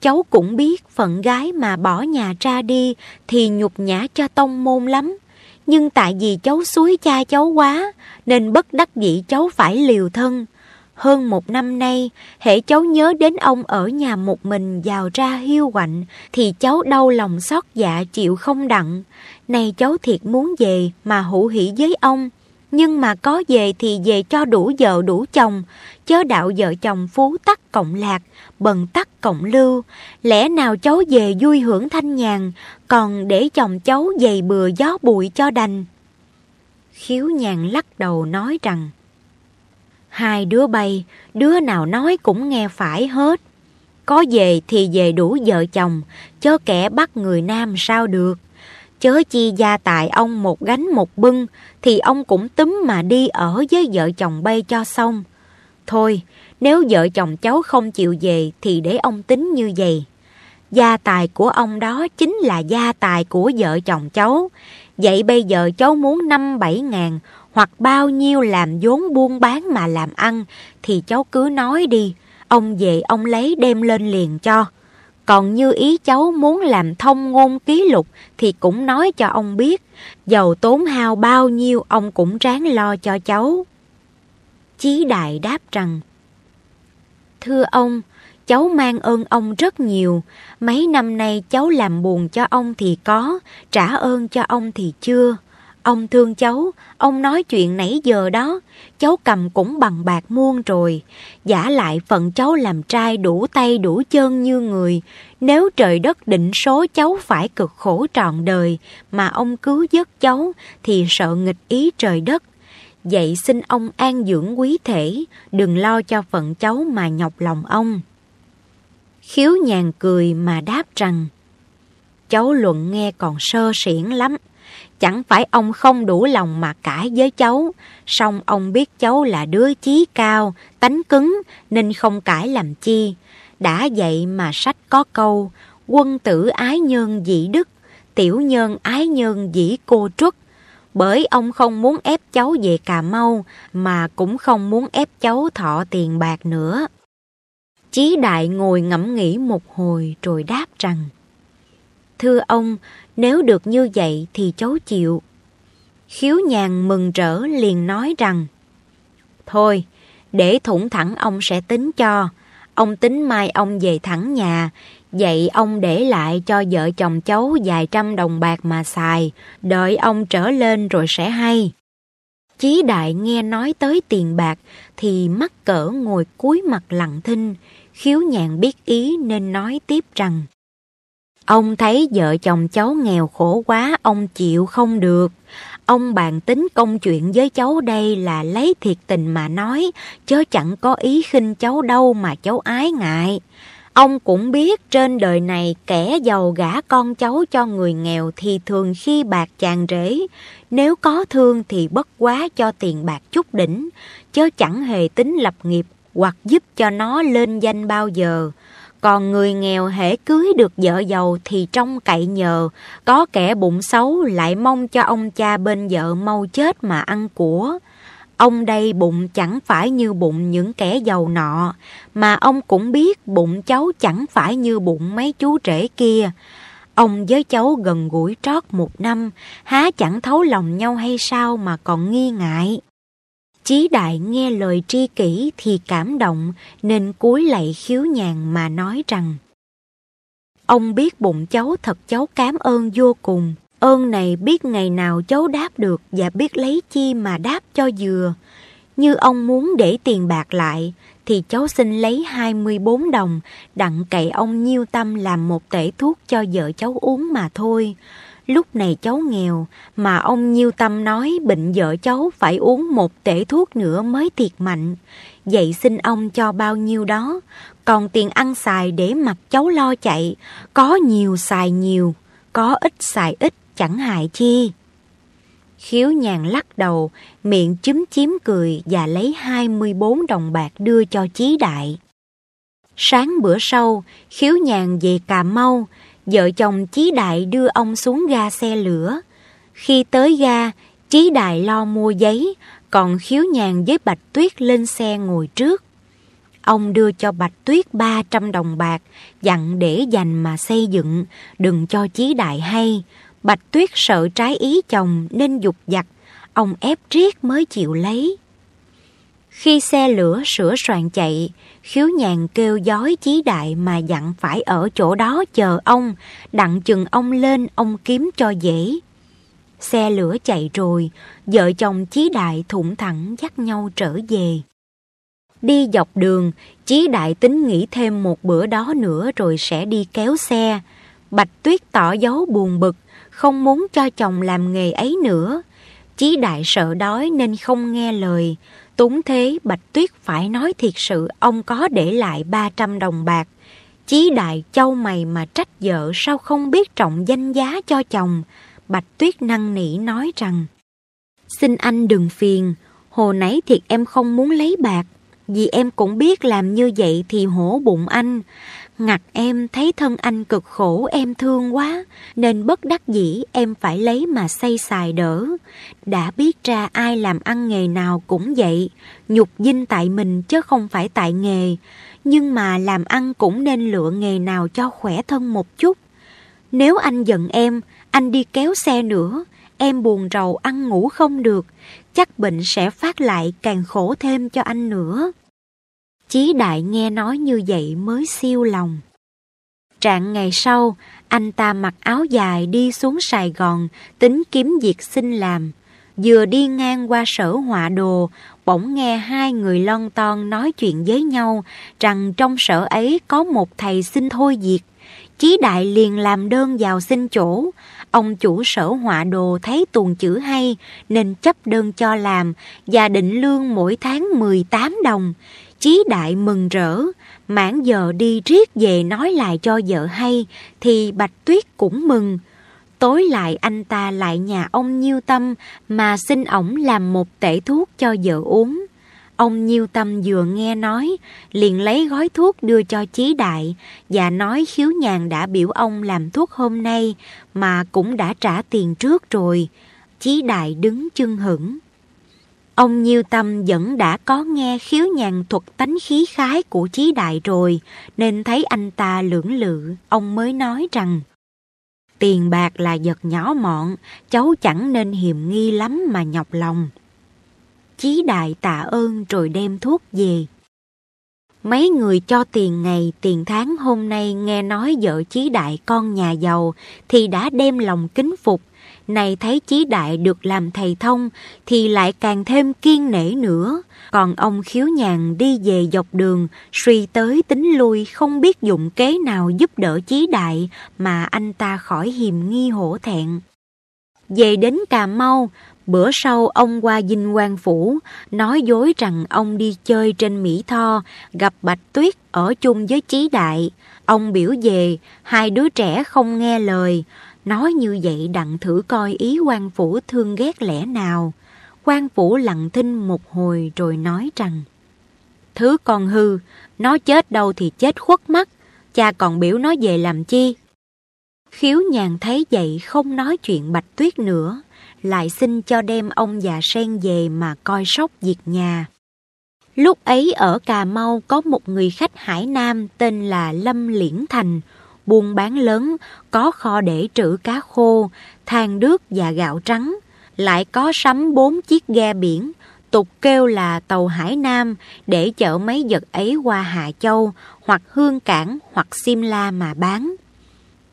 cháu cũng biết phận gái mà bỏ nhà ra đi thì nhục nhã cho tông môn lắm. Nhưng tại vì cháu suối cha cháu quá nên bất đắc dĩ cháu phải liều thân. Hơn một năm nay, hệ cháu nhớ đến ông ở nhà một mình vào ra hiu quạnh, thì cháu đau lòng xót dạ chịu không đặng. Này cháu thiệt muốn về mà hữu hỷ với ông, nhưng mà có về thì về cho đủ vợ đủ chồng, chớ đạo vợ chồng phú tắc cộng lạc, bần tắc cộng lưu. Lẽ nào cháu về vui hưởng thanh nhàn, còn để chồng cháu dày bừa gió bụi cho đành. Khiếu nhàn lắc đầu nói rằng, Hai đứa bay, đứa nào nói cũng nghe phải hết. Có về thì về đủ vợ chồng, chớ kẻ bắt người nam sao được chớ chi gia tài ông một gánh một bưng, thì ông cũng túm mà đi ở với vợ chồng bay cho xong. Thôi, nếu vợ chồng cháu không chịu về thì để ông tính như vậy. Gia tài của ông đó chính là gia tài của vợ chồng cháu. Vậy bây giờ cháu muốn năm bảy ngàn hoặc bao nhiêu làm vốn buôn bán mà làm ăn thì cháu cứ nói đi. Ông về ông lấy đem lên liền cho. Còn như ý cháu muốn làm thông ngôn ký lục thì cũng nói cho ông biết. Dầu tốn hao bao nhiêu ông cũng ráng lo cho cháu. Chí Đại đáp rằng Thưa ông, cháu mang ơn ông rất nhiều. Mấy năm nay cháu làm buồn cho ông thì có, trả ơn cho ông thì chưa. Ông thương cháu, ông nói chuyện nãy giờ đó, cháu cầm cũng bằng bạc muôn rồi. Giả lại phận cháu làm trai đủ tay đủ chân như người. Nếu trời đất định số cháu phải cực khổ trọn đời, mà ông cứu giấc cháu, thì sợ nghịch ý trời đất. Vậy xin ông an dưỡng quý thể, đừng lo cho phận cháu mà nhọc lòng ông. Khiếu nhàn cười mà đáp rằng, cháu luận nghe còn sơ siển lắm. Chẳng phải ông không đủ lòng mà cãi với cháu, song ông biết cháu là đứa chí cao, tánh cứng nên không cãi làm chi. Đã vậy mà sách có câu, quân tử ái nhân dĩ đức, tiểu nhân ái nhân dĩ cô trúc. Bởi ông không muốn ép cháu về Cà Mau, mà cũng không muốn ép cháu thọ tiền bạc nữa. Chí đại ngồi ngẫm nghĩ một hồi rồi đáp rằng Thưa ông, nếu được như vậy thì cháu chịu. Khiếu nhàn mừng rỡ liền nói rằng Thôi, để thủng thẳng ông sẽ tính cho. Ông tính mai ông về thẳng nhà, vậy ông để lại cho vợ chồng cháu vài trăm đồng bạc mà xài, đợi ông trở lên rồi sẽ hay. Chí đại nghe nói tới tiền bạc thì mắc cỡ ngồi cúi mặt lặng thinh, khiếu nhàn biết ý nên nói tiếp rằng Ông thấy vợ chồng cháu nghèo khổ quá, ông chịu không được. Ông bàn tính công chuyện với cháu đây là lấy thiệt tình mà nói, chớ chẳng có ý khinh cháu đâu mà cháu ái ngại. Ông cũng biết trên đời này kẻ giàu gả con cháu cho người nghèo thì thường khi bạc chàng rể. Nếu có thương thì bất quá cho tiền bạc chút đỉnh, chớ chẳng hề tính lập nghiệp hoặc giúp cho nó lên danh bao giờ. Còn người nghèo hễ cưới được vợ giàu thì trông cậy nhờ, có kẻ bụng xấu lại mong cho ông cha bên vợ mau chết mà ăn của. Ông đây bụng chẳng phải như bụng những kẻ giàu nọ, mà ông cũng biết bụng cháu chẳng phải như bụng mấy chú rể kia. Ông với cháu gần gũi trót một năm, há chẳng thấu lòng nhau hay sao mà còn nghi ngại. Chí đại nghe lời tri kỷ thì cảm động, nên cúi lạy khiếu nhàn mà nói rằng, Ông biết bụng cháu thật cháu cảm ơn vô cùng. Ơn này biết ngày nào cháu đáp được và biết lấy chi mà đáp cho vừa. Như ông muốn để tiền bạc lại, thì cháu xin lấy 24 đồng, đặng cậy ông nhiêu tâm làm một tể thuốc cho vợ cháu uống mà thôi. Lúc này cháu nghèo, mà ông Nhiêu Tâm nói bệnh vợ cháu phải uống một tể thuốc nữa mới thiệt mạnh. Vậy xin ông cho bao nhiêu đó, còn tiền ăn xài để mặc cháu lo chạy, có nhiều xài nhiều, có ít xài ít, chẳng hại chi. Khiếu nhàn lắc đầu, miệng chúm chím cười và lấy 24 đồng bạc đưa cho Chí Đại. Sáng bữa sau, khiếu nhàn về Cà Mau, vợ chồng Chí Đại đưa ông xuống ga xe lửa. Khi tới ga, Chí Đại lo mua giấy, còn khiếu nhàn với Bạch Tuyết lên xe ngồi trước. Ông đưa cho Bạch Tuyết 300 đồng bạc, dặn để dành mà xây dựng, đừng cho Chí Đại hay. Bạch Tuyết sợ trái ý chồng nên dục giặt, ông ép riết mới chịu lấy. Khi xe lửa sửa soạn chạy, khiếu nhàn kêu giói chí đại mà dặn phải ở chỗ đó chờ ông, đặng chừng ông lên ông kiếm cho dễ. Xe lửa chạy rồi, vợ chồng chí đại thủng thẳng dắt nhau trở về. Đi dọc đường, chí đại tính nghỉ thêm một bữa đó nữa rồi sẽ đi kéo xe. Bạch tuyết tỏ dấu buồn bực, không muốn cho chồng làm nghề ấy nữa. Chí đại sợ đói nên không nghe lời, Túng thế Bạch Tuyết phải nói thiệt sự ông có để lại 300 đồng bạc. Chí đại châu mày mà trách vợ sao không biết trọng danh giá cho chồng. Bạch Tuyết năn nỉ nói rằng Xin anh đừng phiền, hồ nãy thiệt em không muốn lấy bạc, vì em cũng biết làm như vậy thì hổ bụng anh. Ngặt em thấy thân anh cực khổ em thương quá, nên bất đắc dĩ em phải lấy mà xây xài đỡ. Đã biết ra ai làm ăn nghề nào cũng vậy, nhục dinh tại mình chứ không phải tại nghề. Nhưng mà làm ăn cũng nên lựa nghề nào cho khỏe thân một chút. Nếu anh giận em, anh đi kéo xe nữa, em buồn rầu ăn ngủ không được, chắc bệnh sẽ phát lại càng khổ thêm cho anh nữa. Chí đại nghe nói như vậy mới siêu lòng. Trạng ngày sau, anh ta mặc áo dài đi xuống Sài Gòn, tính kiếm việc xin làm. Vừa đi ngang qua sở họa đồ, bỗng nghe hai người lon ton nói chuyện với nhau rằng trong sở ấy có một thầy xin thôi việc. Chí đại liền làm đơn vào xin chỗ. Ông chủ sở họa đồ thấy tuần chữ hay nên chấp đơn cho làm và định lương mỗi tháng 18 đồng. Chí đại mừng rỡ, mãn giờ đi riết về nói lại cho vợ hay, thì Bạch Tuyết cũng mừng. Tối lại anh ta lại nhà ông Nhiêu Tâm mà xin ổng làm một tể thuốc cho vợ uống. Ông Nhiêu Tâm vừa nghe nói, liền lấy gói thuốc đưa cho Chí Đại và nói khiếu nhàn đã biểu ông làm thuốc hôm nay mà cũng đã trả tiền trước rồi. Chí Đại đứng chân hững. Ông Nhiêu Tâm vẫn đã có nghe khiếu nhàn thuật tánh khí khái của Chí Đại rồi, nên thấy anh ta lưỡng lự, ông mới nói rằng Tiền bạc là vật nhỏ mọn, cháu chẳng nên hiềm nghi lắm mà nhọc lòng. Chí Đại tạ ơn rồi đem thuốc về. Mấy người cho tiền ngày, tiền tháng hôm nay nghe nói vợ Chí Đại con nhà giàu thì đã đem lòng kính phục, này thấy Chí Đại được làm thầy thông thì lại càng thêm kiên nể nữa. Còn ông khiếu nhàn đi về dọc đường, suy tới tính lui không biết dụng kế nào giúp đỡ Chí Đại mà anh ta khỏi hiềm nghi hổ thẹn. Về đến Cà Mau, bữa sau ông qua Dinh Quang Phủ, nói dối rằng ông đi chơi trên Mỹ Tho, gặp Bạch Tuyết ở chung với Chí Đại. Ông biểu về, hai đứa trẻ không nghe lời, Nói như vậy đặng thử coi ý quan phủ thương ghét lẽ nào. quan phủ lặng thinh một hồi rồi nói rằng Thứ con hư, nó chết đâu thì chết khuất mắt, cha còn biểu nó về làm chi. Khiếu nhàn thấy vậy không nói chuyện bạch tuyết nữa, lại xin cho đem ông già sen về mà coi sóc việc nhà. Lúc ấy ở Cà Mau có một người khách Hải Nam tên là Lâm Liễn Thành, buôn bán lớn, có kho để trữ cá khô, than đước và gạo trắng. Lại có sắm bốn chiếc ghe biển, tục kêu là tàu Hải Nam để chở mấy vật ấy qua Hạ Châu hoặc Hương Cảng hoặc Simla mà bán.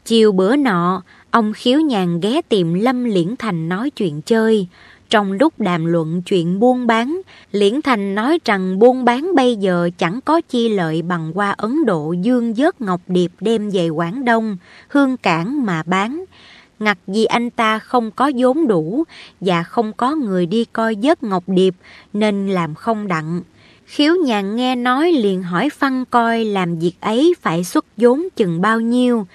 Chiều bữa nọ, ông khiếu nhàn ghé tìm Lâm Liễn Thành nói chuyện chơi. Trong lúc đàm luận chuyện buôn bán, Liễn Thành nói rằng buôn bán bây giờ chẳng có chi lợi bằng qua Ấn Độ dương dớt ngọc điệp đem về Quảng Đông, hương cảng mà bán. Ngặt vì anh ta không có vốn đủ và không có người đi coi dớt ngọc điệp nên làm không đặng. Khiếu nhàn nghe nói liền hỏi Phân coi làm việc ấy phải xuất vốn chừng bao nhiêu.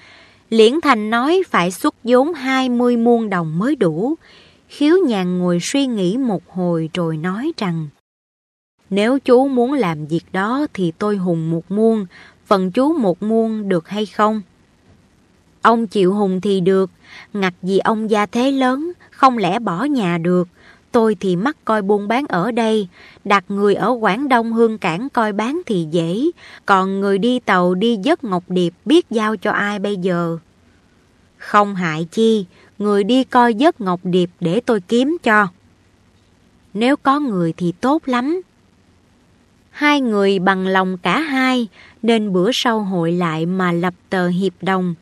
Liễn Thành nói phải xuất vốn 20 muôn đồng mới đủ. Khiếu nhàn ngồi suy nghĩ một hồi rồi nói rằng Nếu chú muốn làm việc đó thì tôi hùng một muôn, phần chú một muôn được hay không? Ông chịu hùng thì được, ngặt vì ông gia thế lớn, không lẽ bỏ nhà được. Tôi thì mắc coi buôn bán ở đây, đặt người ở Quảng Đông Hương Cảng coi bán thì dễ, còn người đi tàu đi dớt Ngọc Điệp biết giao cho ai bây giờ. Không hại chi, người đi coi giấc ngọc điệp để tôi kiếm cho. Nếu có người thì tốt lắm. Hai người bằng lòng cả hai, nên bữa sau hội lại mà lập tờ hiệp đồng.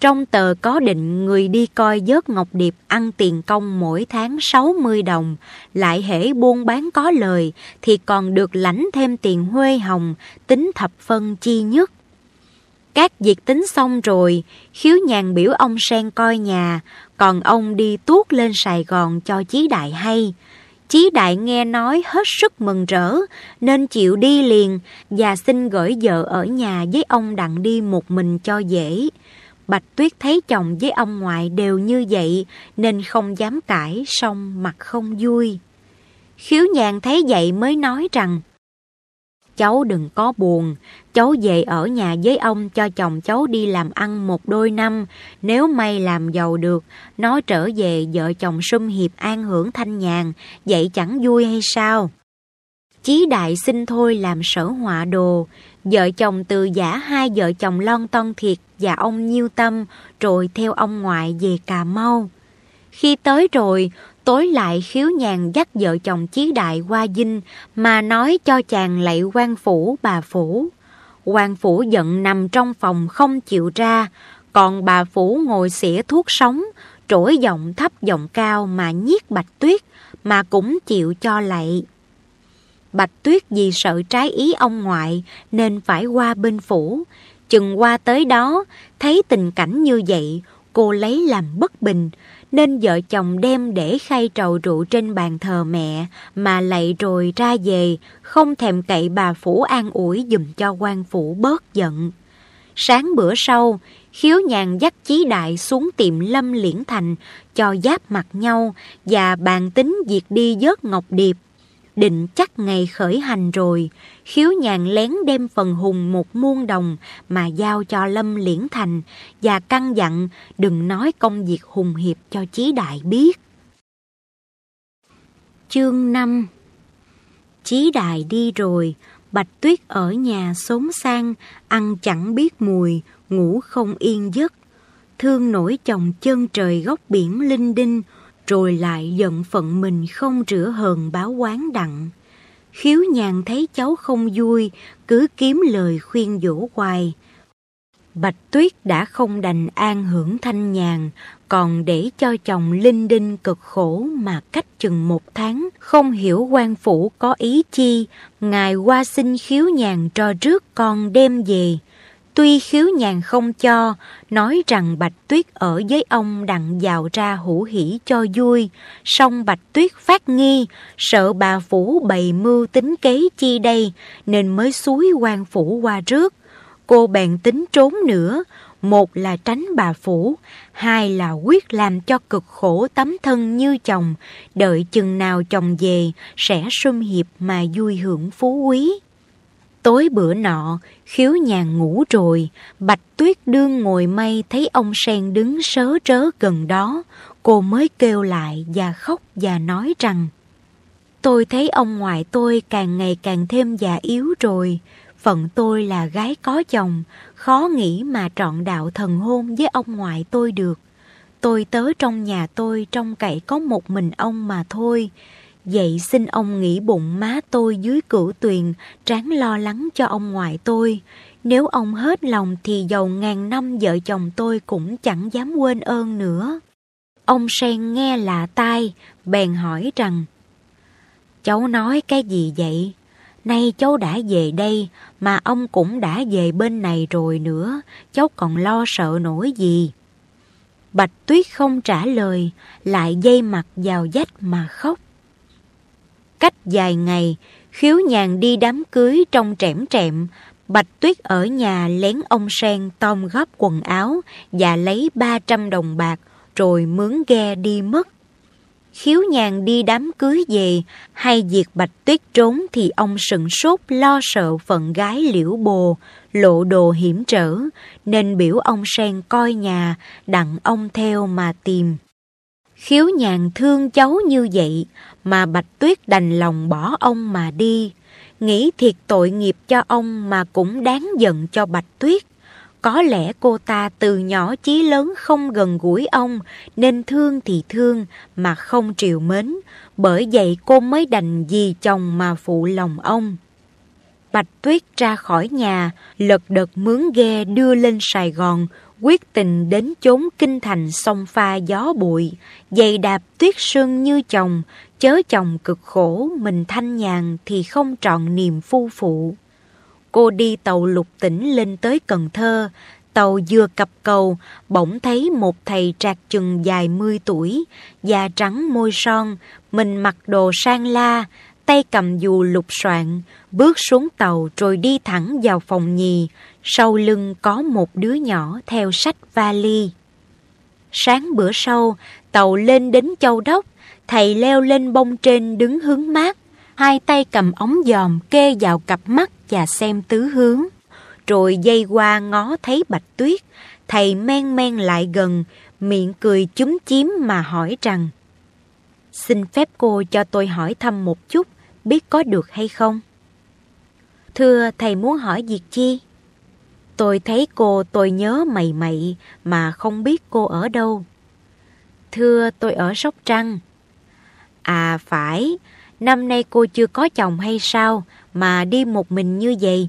Trong tờ có định người đi coi giớt ngọc điệp ăn tiền công mỗi tháng 60 đồng, lại hễ buôn bán có lời thì còn được lãnh thêm tiền huê hồng, tính thập phân chi nhất. Các việc tính xong rồi, khiếu nhàn biểu ông sen coi nhà, còn ông đi tuốt lên Sài Gòn cho Chí Đại hay. Chí Đại nghe nói hết sức mừng rỡ, nên chịu đi liền và xin gửi vợ ở nhà với ông đặng đi một mình cho dễ. Bạch Tuyết thấy chồng với ông ngoại đều như vậy nên không dám cãi, song mặt không vui. Khiếu nhàn thấy vậy mới nói rằng cháu đừng có buồn, cháu về ở nhà với ông cho chồng cháu đi làm ăn một đôi năm, nếu may làm giàu được, nó trở về vợ chồng sum hiệp an hưởng thanh nhàn, vậy chẳng vui hay sao? Chí đại xin thôi làm sở họa đồ, vợ chồng từ giả hai vợ chồng lon ton thiệt và ông nhiêu tâm rồi theo ông ngoại về Cà Mau. Khi tới rồi, tối lại khiếu nhàn dắt vợ chồng Chí Đại qua dinh mà nói cho chàng lạy quan phủ bà phủ. quan phủ giận nằm trong phòng không chịu ra, còn bà phủ ngồi xỉa thuốc sống, trỗi giọng thấp giọng cao mà nhiếc bạch tuyết, mà cũng chịu cho lạy. Bạch tuyết vì sợ trái ý ông ngoại nên phải qua bên phủ. Chừng qua tới đó, thấy tình cảnh như vậy, cô lấy làm bất bình, nên vợ chồng đem để khay trầu rượu trên bàn thờ mẹ mà lạy rồi ra về, không thèm cậy bà phủ an ủi dùm cho quan phủ bớt giận. Sáng bữa sau, khiếu nhàn dắt chí đại xuống tiệm lâm liễn thành cho giáp mặt nhau và bàn tính việc đi dớt ngọc điệp. Định chắc ngày khởi hành rồi, khiếu nhàn lén đem phần hùng một muôn đồng mà giao cho Lâm Liễn Thành và căn dặn đừng nói công việc hùng hiệp cho Chí Đại biết. Chương 5 Chí Đại đi rồi, Bạch Tuyết ở nhà xốn sang, ăn chẳng biết mùi, ngủ không yên giấc. Thương nổi chồng chân trời góc biển linh đinh, rồi lại giận phận mình không rửa hờn báo quán đặng. Khiếu nhàn thấy cháu không vui, cứ kiếm lời khuyên dỗ hoài. Bạch Tuyết đã không đành an hưởng thanh nhàn, còn để cho chồng linh đinh cực khổ mà cách chừng một tháng, không hiểu quan phủ có ý chi, ngài qua xin khiếu nhàn cho rước con đem về. Tuy khiếu nhàn không cho, nói rằng Bạch Tuyết ở với ông đặng vào ra hữu hỷ cho vui, song Bạch Tuyết phát nghi, sợ bà Phủ bày mưu tính kế chi đây, nên mới suối quan Phủ qua trước. Cô bèn tính trốn nữa, một là tránh bà Phủ, hai là quyết làm cho cực khổ tấm thân như chồng, đợi chừng nào chồng về sẽ sum hiệp mà vui hưởng phú quý. Tối bữa nọ, khiếu nhàn ngủ rồi, Bạch Tuyết đương ngồi mây thấy ông sen đứng sớ trớ gần đó, cô mới kêu lại và khóc và nói rằng Tôi thấy ông ngoại tôi càng ngày càng thêm già yếu rồi, phận tôi là gái có chồng, khó nghĩ mà trọn đạo thần hôn với ông ngoại tôi được. Tôi tớ trong nhà tôi trong cậy có một mình ông mà thôi, Vậy xin ông nghĩ bụng má tôi dưới cửu tuyền, tráng lo lắng cho ông ngoại tôi. Nếu ông hết lòng thì giàu ngàn năm vợ chồng tôi cũng chẳng dám quên ơn nữa. Ông Sen nghe lạ tai, bèn hỏi rằng, Cháu nói cái gì vậy? Nay cháu đã về đây, mà ông cũng đã về bên này rồi nữa, cháu còn lo sợ nổi gì? Bạch Tuyết không trả lời, lại dây mặt vào dách mà khóc. Cách vài ngày, khiếu nhàn đi đám cưới trong trẻm trẹm, Bạch Tuyết ở nhà lén ông Sen tom góp quần áo và lấy 300 đồng bạc rồi mướn ghe đi mất. Khiếu nhàn đi đám cưới về, hay việc Bạch Tuyết trốn thì ông sừng sốt lo sợ phận gái liễu bồ, lộ đồ hiểm trở, nên biểu ông Sen coi nhà, đặng ông theo mà tìm. Khiếu nhàn thương cháu như vậy, mà Bạch Tuyết đành lòng bỏ ông mà đi. Nghĩ thiệt tội nghiệp cho ông mà cũng đáng giận cho Bạch Tuyết. Có lẽ cô ta từ nhỏ chí lớn không gần gũi ông, nên thương thì thương mà không triều mến, bởi vậy cô mới đành vì chồng mà phụ lòng ông. Bạch Tuyết ra khỏi nhà, lật đật mướn ghe đưa lên Sài Gòn, quyết tình đến chốn kinh thành sông pha gió bụi, dày đạp tuyết sương như chồng, chớ chồng cực khổ, mình thanh nhàn thì không trọn niềm phu phụ. Cô đi tàu lục tỉnh lên tới Cần Thơ, tàu vừa cập cầu, bỗng thấy một thầy trạc chừng dài mươi tuổi, da trắng môi son, mình mặc đồ sang la, tay cầm dù lục soạn, bước xuống tàu rồi đi thẳng vào phòng nhì, sau lưng có một đứa nhỏ theo sách vali. Sáng bữa sau, tàu lên đến Châu Đốc, thầy leo lên bông trên đứng hướng mát. hai tay cầm ống dòm kê vào cặp mắt và xem tứ hướng. Rồi dây qua ngó thấy bạch tuyết, thầy men men lại gần, miệng cười chúm chím mà hỏi rằng Xin phép cô cho tôi hỏi thăm một chút, biết có được hay không? Thưa thầy muốn hỏi việc chi? Tôi thấy cô tôi nhớ mày mày mà không biết cô ở đâu. Thưa tôi ở Sóc Trăng. À phải, năm nay cô chưa có chồng hay sao mà đi một mình như vậy?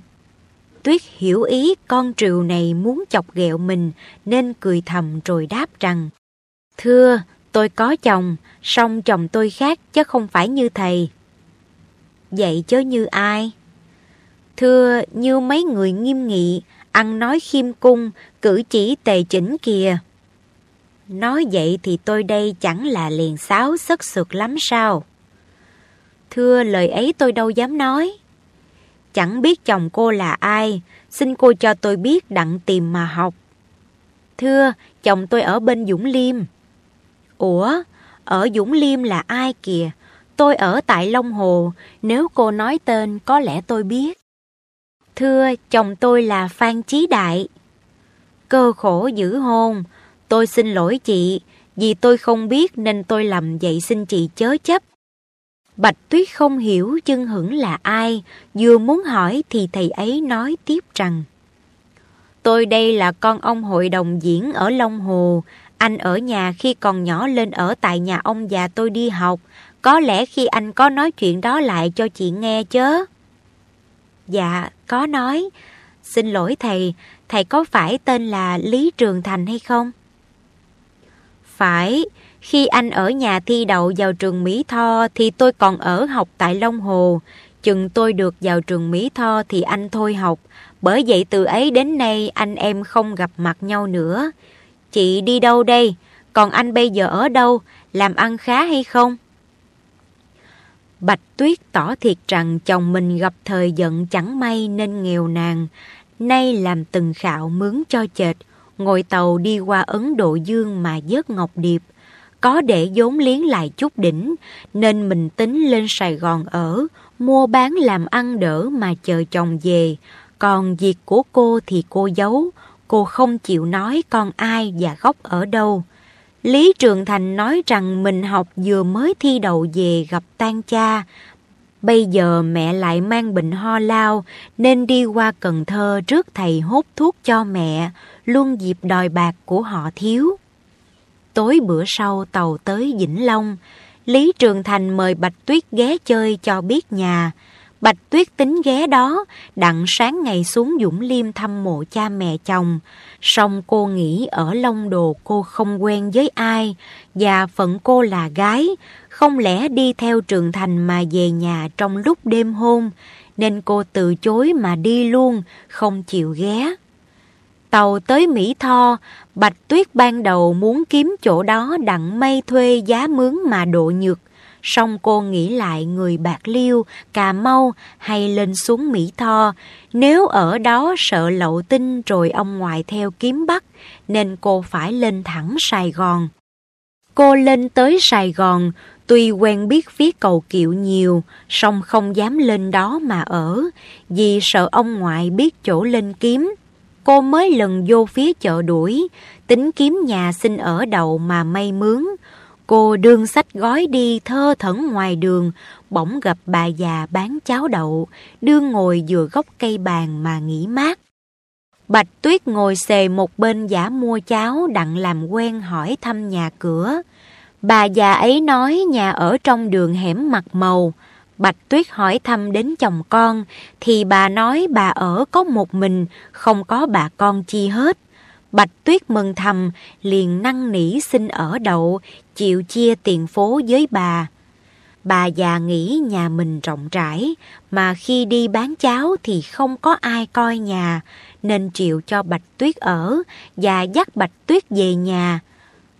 Tuyết hiểu ý con triều này muốn chọc ghẹo mình nên cười thầm rồi đáp rằng Thưa, tôi có chồng, song chồng tôi khác chứ không phải như thầy. Vậy chớ như ai? Thưa, như mấy người nghiêm nghị, ăn nói khiêm cung, cử chỉ tề chỉnh kìa. Nói vậy thì tôi đây chẳng là liền sáo sất sượt lắm sao? Thưa lời ấy tôi đâu dám nói. Chẳng biết chồng cô là ai, xin cô cho tôi biết đặng tìm mà học. Thưa, chồng tôi ở bên Dũng Liêm. Ủa, ở Dũng Liêm là ai kìa? Tôi ở tại Long Hồ, nếu cô nói tên có lẽ tôi biết. Thưa, chồng tôi là Phan Chí Đại. Cơ khổ giữ hôn, tôi xin lỗi chị, vì tôi không biết nên tôi làm vậy xin chị chớ chấp. Bạch Tuyết không hiểu chân hững là ai, vừa muốn hỏi thì thầy ấy nói tiếp rằng Tôi đây là con ông hội đồng diễn ở Long Hồ, anh ở nhà khi còn nhỏ lên ở tại nhà ông già tôi đi học, có lẽ khi anh có nói chuyện đó lại cho chị nghe chớ. Dạ, có nói. Xin lỗi thầy, thầy có phải tên là Lý Trường Thành hay không? Phải, khi anh ở nhà thi đậu vào trường Mỹ Tho thì tôi còn ở học tại Long Hồ. Chừng tôi được vào trường Mỹ Tho thì anh thôi học. Bởi vậy từ ấy đến nay anh em không gặp mặt nhau nữa. Chị đi đâu đây? Còn anh bây giờ ở đâu? Làm ăn khá hay không? Bạch Tuyết tỏ thiệt rằng chồng mình gặp thời giận chẳng may nên nghèo nàn. Nay làm từng khạo mướn cho chệt, ngồi tàu đi qua Ấn Độ Dương mà vớt ngọc điệp có để vốn liếng lại chút đỉnh, nên mình tính lên Sài Gòn ở, mua bán làm ăn đỡ mà chờ chồng về. Còn việc của cô thì cô giấu, cô không chịu nói con ai và gốc ở đâu. Lý Trường Thành nói rằng mình học vừa mới thi đầu về gặp tan cha. Bây giờ mẹ lại mang bệnh ho lao nên đi qua Cần Thơ trước thầy hốt thuốc cho mẹ, luôn dịp đòi bạc của họ thiếu. Tối bữa sau tàu tới Vĩnh Long, Lý Trường Thành mời Bạch Tuyết ghé chơi cho biết nhà. Bạch Tuyết tính ghé đó, đặng sáng ngày xuống Dũng Liêm thăm mộ cha mẹ chồng. Xong cô nghĩ ở Long Đồ cô không quen với ai, và phận cô là gái, không lẽ đi theo Trường Thành mà về nhà trong lúc đêm hôn, nên cô từ chối mà đi luôn, không chịu ghé. Tàu tới Mỹ Tho, Bạch Tuyết ban đầu muốn kiếm chỗ đó đặng may thuê giá mướn mà độ nhược. Xong cô nghĩ lại người Bạc Liêu, Cà Mau hay lên xuống Mỹ Tho. Nếu ở đó sợ lậu tinh rồi ông ngoại theo kiếm bắt, nên cô phải lên thẳng Sài Gòn. Cô lên tới Sài Gòn, tuy quen biết phía cầu kiệu nhiều, song không dám lên đó mà ở, vì sợ ông ngoại biết chỗ lên kiếm Cô mới lần vô phía chợ đuổi, tính kiếm nhà xin ở đậu mà may mướn. Cô đương sách gói đi thơ thẩn ngoài đường, bỗng gặp bà già bán cháo đậu, đương ngồi vừa gốc cây bàn mà nghỉ mát. Bạch Tuyết ngồi xề một bên giả mua cháo đặng làm quen hỏi thăm nhà cửa. Bà già ấy nói nhà ở trong đường hẻm mặt màu, Bạch Tuyết hỏi thăm đến chồng con, thì bà nói bà ở có một mình, không có bà con chi hết. Bạch Tuyết mừng thầm, liền năn nỉ xin ở đậu, chịu chia tiền phố với bà. Bà già nghĩ nhà mình rộng rãi, mà khi đi bán cháo thì không có ai coi nhà, nên chịu cho Bạch Tuyết ở và dắt Bạch Tuyết về nhà.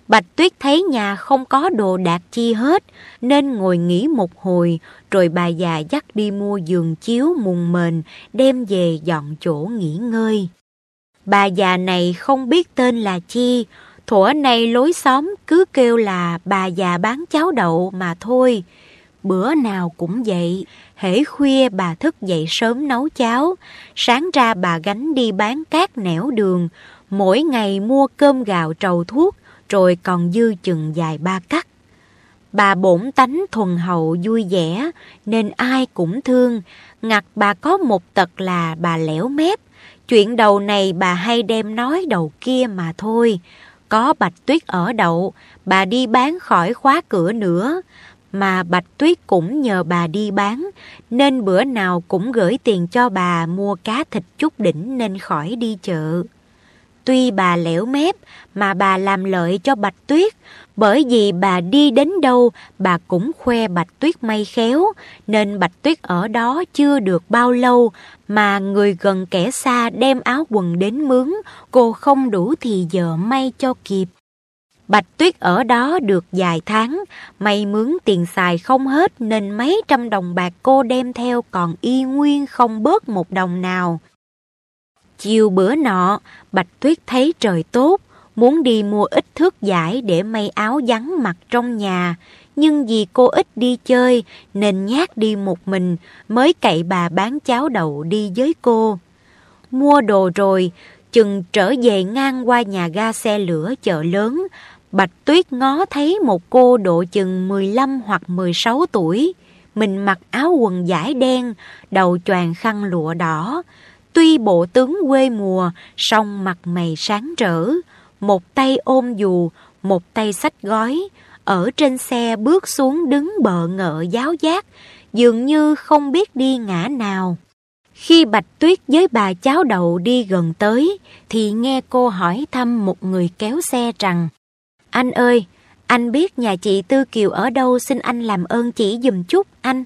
Bạch Tuyết thấy nhà không có đồ đạc chi hết, nên ngồi nghỉ một hồi, rồi bà già dắt đi mua giường chiếu mùng mền, đem về dọn chỗ nghỉ ngơi. Bà già này không biết tên là chi, thuở này lối xóm cứ kêu là bà già bán cháo đậu mà thôi. bữa nào cũng vậy. Hễ khuya bà thức dậy sớm nấu cháo, sáng ra bà gánh đi bán cát nẻo đường, mỗi ngày mua cơm gạo trầu thuốc, rồi còn dư chừng dài ba cắt. Bà bổn tánh thuần hậu vui vẻ, nên ai cũng thương. Ngặt bà có một tật là bà lẻo mép. Chuyện đầu này bà hay đem nói đầu kia mà thôi. Có bạch tuyết ở đậu, bà đi bán khỏi khóa cửa nữa. Mà bạch tuyết cũng nhờ bà đi bán, nên bữa nào cũng gửi tiền cho bà mua cá thịt chút đỉnh nên khỏi đi chợ. Tuy bà lẻo mép mà bà làm lợi cho Bạch Tuyết, bởi vì bà đi đến đâu bà cũng khoe Bạch Tuyết may khéo, nên Bạch Tuyết ở đó chưa được bao lâu mà người gần kẻ xa đem áo quần đến mướn, cô không đủ thì giờ may cho kịp. Bạch Tuyết ở đó được vài tháng, may mướn tiền xài không hết nên mấy trăm đồng bạc cô đem theo còn y nguyên không bớt một đồng nào. Chiều bữa nọ, Bạch Tuyết thấy trời tốt, muốn đi mua ít thước giải để may áo vắng mặc trong nhà. Nhưng vì cô ít đi chơi nên nhát đi một mình mới cậy bà bán cháo đậu đi với cô. Mua đồ rồi, chừng trở về ngang qua nhà ga xe lửa chợ lớn, Bạch Tuyết ngó thấy một cô độ chừng 15 hoặc 16 tuổi. Mình mặc áo quần vải đen, đầu choàng khăn lụa đỏ, Tuy bộ tướng quê mùa, song mặt mày sáng rỡ, một tay ôm dù, một tay sách gói, ở trên xe bước xuống đứng bợ ngợ giáo giác, dường như không biết đi ngã nào. Khi Bạch Tuyết với bà cháu đầu đi gần tới, thì nghe cô hỏi thăm một người kéo xe rằng Anh ơi, anh biết nhà chị Tư Kiều ở đâu xin anh làm ơn chỉ dùm chút anh.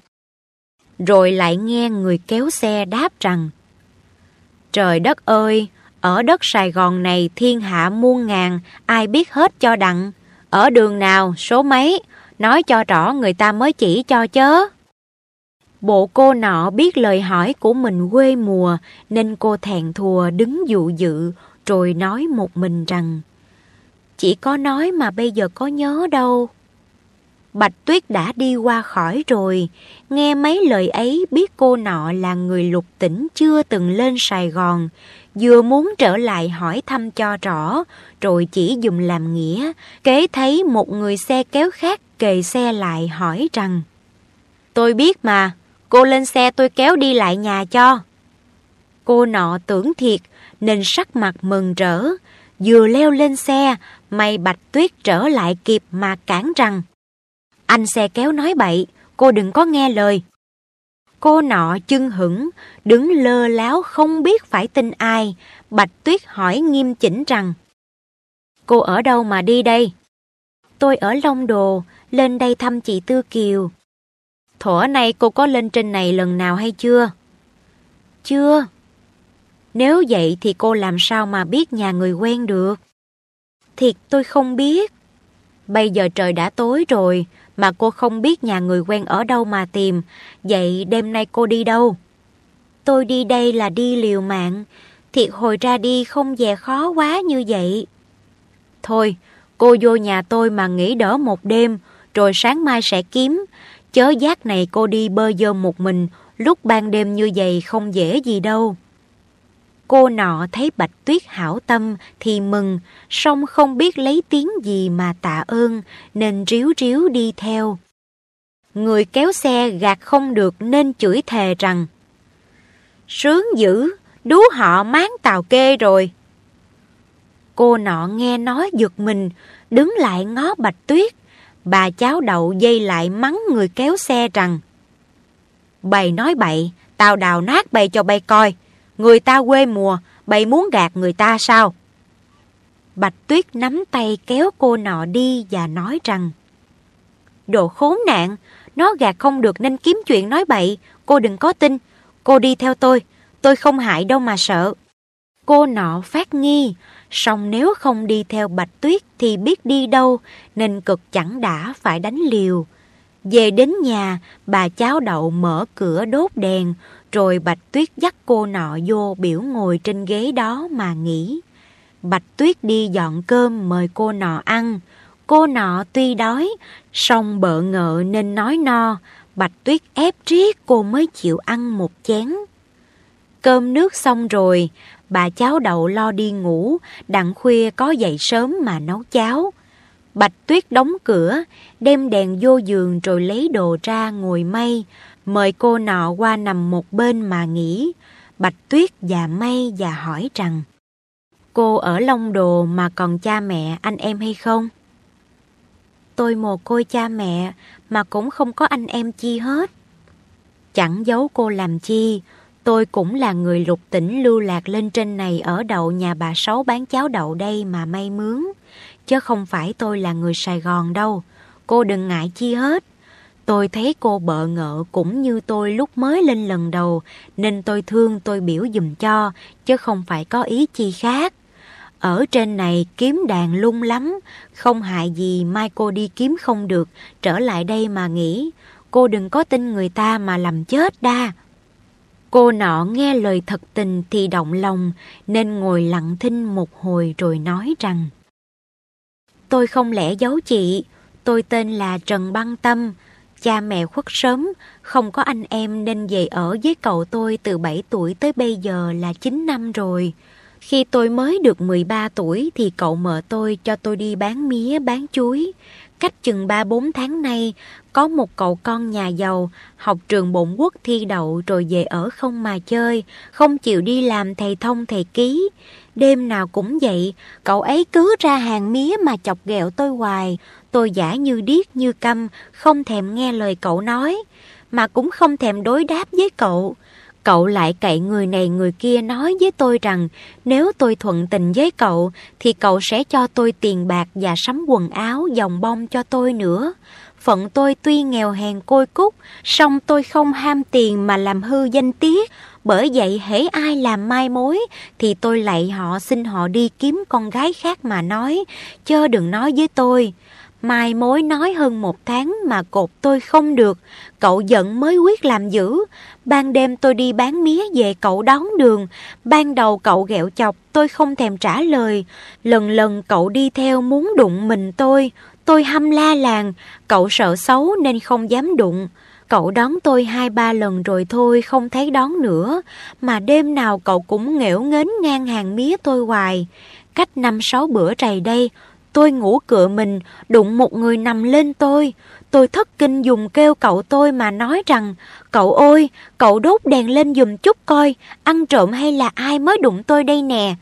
Rồi lại nghe người kéo xe đáp rằng Trời đất ơi, ở đất Sài Gòn này thiên hạ muôn ngàn, ai biết hết cho đặng. Ở đường nào, số mấy, nói cho rõ người ta mới chỉ cho chớ. Bộ cô nọ biết lời hỏi của mình quê mùa, nên cô thẹn thùa đứng dụ dự, rồi nói một mình rằng Chỉ có nói mà bây giờ có nhớ đâu. Bạch Tuyết đã đi qua khỏi rồi, nghe mấy lời ấy biết cô nọ là người lục tỉnh chưa từng lên Sài Gòn, vừa muốn trở lại hỏi thăm cho rõ, rồi chỉ dùng làm nghĩa, kế thấy một người xe kéo khác kề xe lại hỏi rằng Tôi biết mà, cô lên xe tôi kéo đi lại nhà cho. Cô nọ tưởng thiệt nên sắc mặt mừng rỡ, vừa leo lên xe, may Bạch Tuyết trở lại kịp mà cản rằng anh xe kéo nói bậy, cô đừng có nghe lời. Cô nọ chân hững, đứng lơ láo không biết phải tin ai. Bạch Tuyết hỏi nghiêm chỉnh rằng Cô ở đâu mà đi đây? Tôi ở Long Đồ, lên đây thăm chị Tư Kiều. Thổ nay cô có lên trên này lần nào hay chưa? Chưa. Nếu vậy thì cô làm sao mà biết nhà người quen được? Thiệt tôi không biết. Bây giờ trời đã tối rồi, mà cô không biết nhà người quen ở đâu mà tìm. Vậy đêm nay cô đi đâu? Tôi đi đây là đi liều mạng. Thiệt hồi ra đi không về khó quá như vậy. Thôi, cô vô nhà tôi mà nghỉ đỡ một đêm, rồi sáng mai sẽ kiếm. Chớ giác này cô đi bơ dơ một mình, lúc ban đêm như vậy không dễ gì đâu. Cô nọ thấy Bạch Tuyết hảo tâm thì mừng, song không biết lấy tiếng gì mà tạ ơn, nên ríu ríu đi theo. Người kéo xe gạt không được nên chửi thề rằng Sướng dữ, đú họ máng tàu kê rồi. Cô nọ nghe nói giật mình, đứng lại ngó Bạch Tuyết. Bà cháu đậu dây lại mắng người kéo xe rằng Bày nói bậy, tao đào nát bày cho bay coi. Người ta quê mùa, bày muốn gạt người ta sao? Bạch Tuyết nắm tay kéo cô nọ đi và nói rằng Đồ khốn nạn, nó gạt không được nên kiếm chuyện nói bậy, cô đừng có tin, cô đi theo tôi, tôi không hại đâu mà sợ. Cô nọ phát nghi, song nếu không đi theo Bạch Tuyết thì biết đi đâu, nên cực chẳng đã phải đánh liều. Về đến nhà, bà cháu đậu mở cửa đốt đèn, rồi Bạch Tuyết dắt cô nọ vô biểu ngồi trên ghế đó mà nghỉ. Bạch Tuyết đi dọn cơm mời cô nọ ăn. Cô nọ tuy đói, song bợ ngợ nên nói no, Bạch Tuyết ép riết cô mới chịu ăn một chén. Cơm nước xong rồi, bà cháu đậu lo đi ngủ, đặng khuya có dậy sớm mà nấu cháo. Bạch Tuyết đóng cửa, đem đèn vô giường rồi lấy đồ ra ngồi mây, mời cô nọ qua nằm một bên mà nghỉ. Bạch Tuyết và mây và hỏi rằng Cô ở Long Đồ mà còn cha mẹ, anh em hay không? Tôi mồ côi cha mẹ mà cũng không có anh em chi hết. Chẳng giấu cô làm chi, tôi cũng là người lục tỉnh lưu lạc lên trên này ở đậu nhà bà Sáu bán cháo đậu đây mà may mướn. Chứ không phải tôi là người Sài Gòn đâu, cô đừng ngại chi hết. Tôi thấy cô bợ ngợ cũng như tôi lúc mới lên lần đầu, nên tôi thương tôi biểu dùm cho, chứ không phải có ý chi khác. Ở trên này kiếm đàn lung lắm, không hại gì mai cô đi kiếm không được, trở lại đây mà nghĩ. Cô đừng có tin người ta mà làm chết đa. Cô nọ nghe lời thật tình thì động lòng, nên ngồi lặng thinh một hồi rồi nói rằng Tôi không lẽ giấu chị, tôi tên là Trần Băng Tâm, cha mẹ khuất sớm, không có anh em nên về ở với cậu tôi từ 7 tuổi tới bây giờ là 9 năm rồi. Khi tôi mới được 13 tuổi thì cậu mợ tôi cho tôi đi bán mía, bán chuối. Cách chừng 3-4 tháng nay, có một cậu con nhà giàu, học trường bổn quốc thi đậu rồi về ở không mà chơi, không chịu đi làm thầy thông thầy ký. Đêm nào cũng vậy, cậu ấy cứ ra hàng mía mà chọc ghẹo tôi hoài. Tôi giả như điếc như câm, không thèm nghe lời cậu nói, mà cũng không thèm đối đáp với cậu. Cậu lại cậy người này người kia nói với tôi rằng nếu tôi thuận tình với cậu thì cậu sẽ cho tôi tiền bạc và sắm quần áo, dòng bông cho tôi nữa. Phận tôi tuy nghèo hèn côi cút, song tôi không ham tiền mà làm hư danh tiết. Bởi vậy hễ ai làm mai mối thì tôi lại họ xin họ đi kiếm con gái khác mà nói, chớ đừng nói với tôi. Mai mối nói hơn một tháng mà cột tôi không được, cậu giận mới quyết làm dữ. Ban đêm tôi đi bán mía về cậu đón đường, ban đầu cậu ghẹo chọc tôi không thèm trả lời. Lần lần cậu đi theo muốn đụng mình tôi, tôi hăm la làng, cậu sợ xấu nên không dám đụng. Cậu đón tôi hai ba lần rồi thôi không thấy đón nữa, mà đêm nào cậu cũng nghẽo nghến ngang hàng mía tôi hoài. Cách năm sáu bữa trầy đây, Tôi ngủ cựa mình, đụng một người nằm lên tôi. Tôi thất kinh dùng kêu cậu tôi mà nói rằng, cậu ơi, cậu đốt đèn lên dùm chút coi, ăn trộm hay là ai mới đụng tôi đây nè.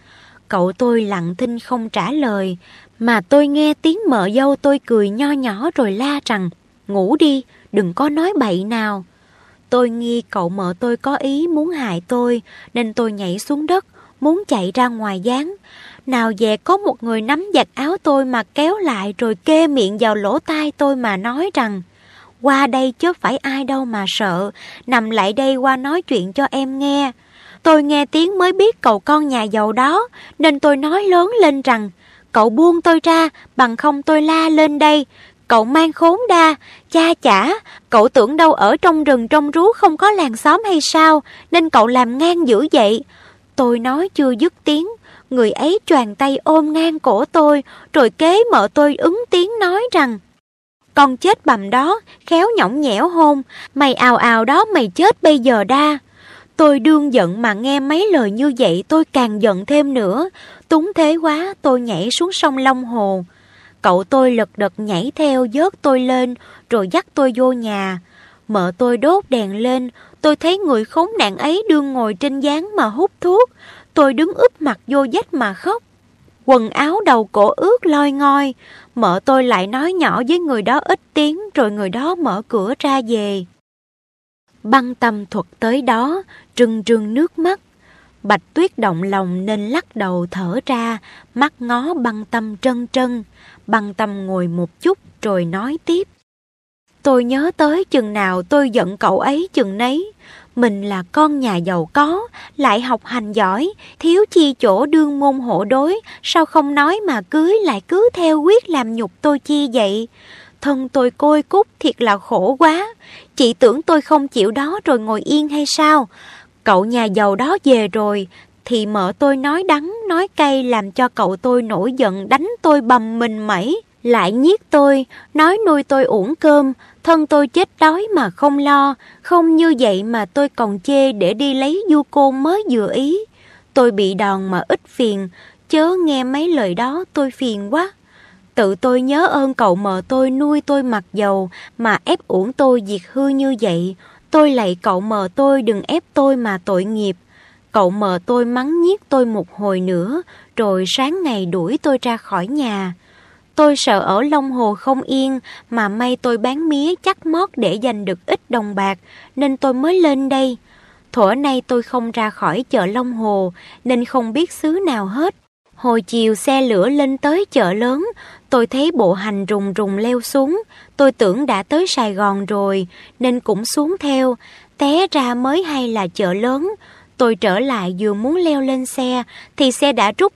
Cậu tôi lặng thinh không trả lời, mà tôi nghe tiếng mợ dâu tôi cười nho nhỏ rồi la rằng, ngủ đi, đừng có nói bậy nào. Tôi nghi cậu mợ tôi có ý muốn hại tôi, nên tôi nhảy xuống đất, muốn chạy ra ngoài gián. Nào về có một người nắm giặt áo tôi mà kéo lại rồi kê miệng vào lỗ tai tôi mà nói rằng Qua đây chứ phải ai đâu mà sợ, nằm lại đây qua nói chuyện cho em nghe. Tôi nghe tiếng mới biết cậu con nhà giàu đó, nên tôi nói lớn lên rằng Cậu buông tôi ra, bằng không tôi la lên đây. Cậu mang khốn đa, cha chả, cậu tưởng đâu ở trong rừng trong rú không có làng xóm hay sao, nên cậu làm ngang dữ vậy. Tôi nói chưa dứt tiếng, người ấy choàng tay ôm ngang cổ tôi, rồi kế mợ tôi ứng tiếng nói rằng Con chết bầm đó, khéo nhõng nhẽo hôn, mày ào ào đó mày chết bây giờ đa. Tôi đương giận mà nghe mấy lời như vậy tôi càng giận thêm nữa. Túng thế quá tôi nhảy xuống sông Long Hồ. Cậu tôi lật đật nhảy theo dớt tôi lên rồi dắt tôi vô nhà. Mợ tôi đốt đèn lên, tôi thấy người khốn nạn ấy đương ngồi trên gián mà hút thuốc. Tôi đứng úp mặt vô dách mà khóc. Quần áo đầu cổ ướt loi ngoi. Mợ tôi lại nói nhỏ với người đó ít tiếng rồi người đó mở cửa ra về. Băng tâm thuật tới đó, trừng trừng nước mắt. Bạch tuyết động lòng nên lắc đầu thở ra, mắt ngó băng tâm trân trân. Băng tâm ngồi một chút rồi nói tiếp. Tôi nhớ tới chừng nào tôi giận cậu ấy chừng nấy. Mình là con nhà giàu có, lại học hành giỏi, thiếu chi chỗ đương môn hộ đối, sao không nói mà cưới lại cứ theo quyết làm nhục tôi chi vậy? Thân tôi côi cút thiệt là khổ quá, chị tưởng tôi không chịu đó rồi ngồi yên hay sao? Cậu nhà giàu đó về rồi, thì mợ tôi nói đắng, nói cay làm cho cậu tôi nổi giận đánh tôi bầm mình mẩy. Lại nhiếc tôi, nói nuôi tôi uổng cơm, thân tôi chết đói mà không lo, không như vậy mà tôi còn chê để đi lấy du côn mới vừa ý. Tôi bị đòn mà ít phiền, chớ nghe mấy lời đó tôi phiền quá. Tự tôi nhớ ơn cậu mợ tôi nuôi tôi mặc dầu mà ép uổng tôi diệt hư như vậy. Tôi lạy cậu mợ tôi đừng ép tôi mà tội nghiệp. Cậu mợ tôi mắng nhiếc tôi một hồi nữa, rồi sáng ngày đuổi tôi ra khỏi nhà. Tôi sợ ở Long Hồ không yên, mà may tôi bán mía chắc mót để giành được ít đồng bạc, nên tôi mới lên đây. Thủa nay tôi không ra khỏi chợ Long Hồ, nên không biết xứ nào hết. Hồi chiều xe lửa lên tới chợ lớn, tôi thấy bộ hành rùng rùng leo xuống. Tôi tưởng đã tới Sài Gòn rồi, nên cũng xuống theo. Té ra mới hay là chợ lớn. Tôi trở lại vừa muốn leo lên xe, thì xe đã rút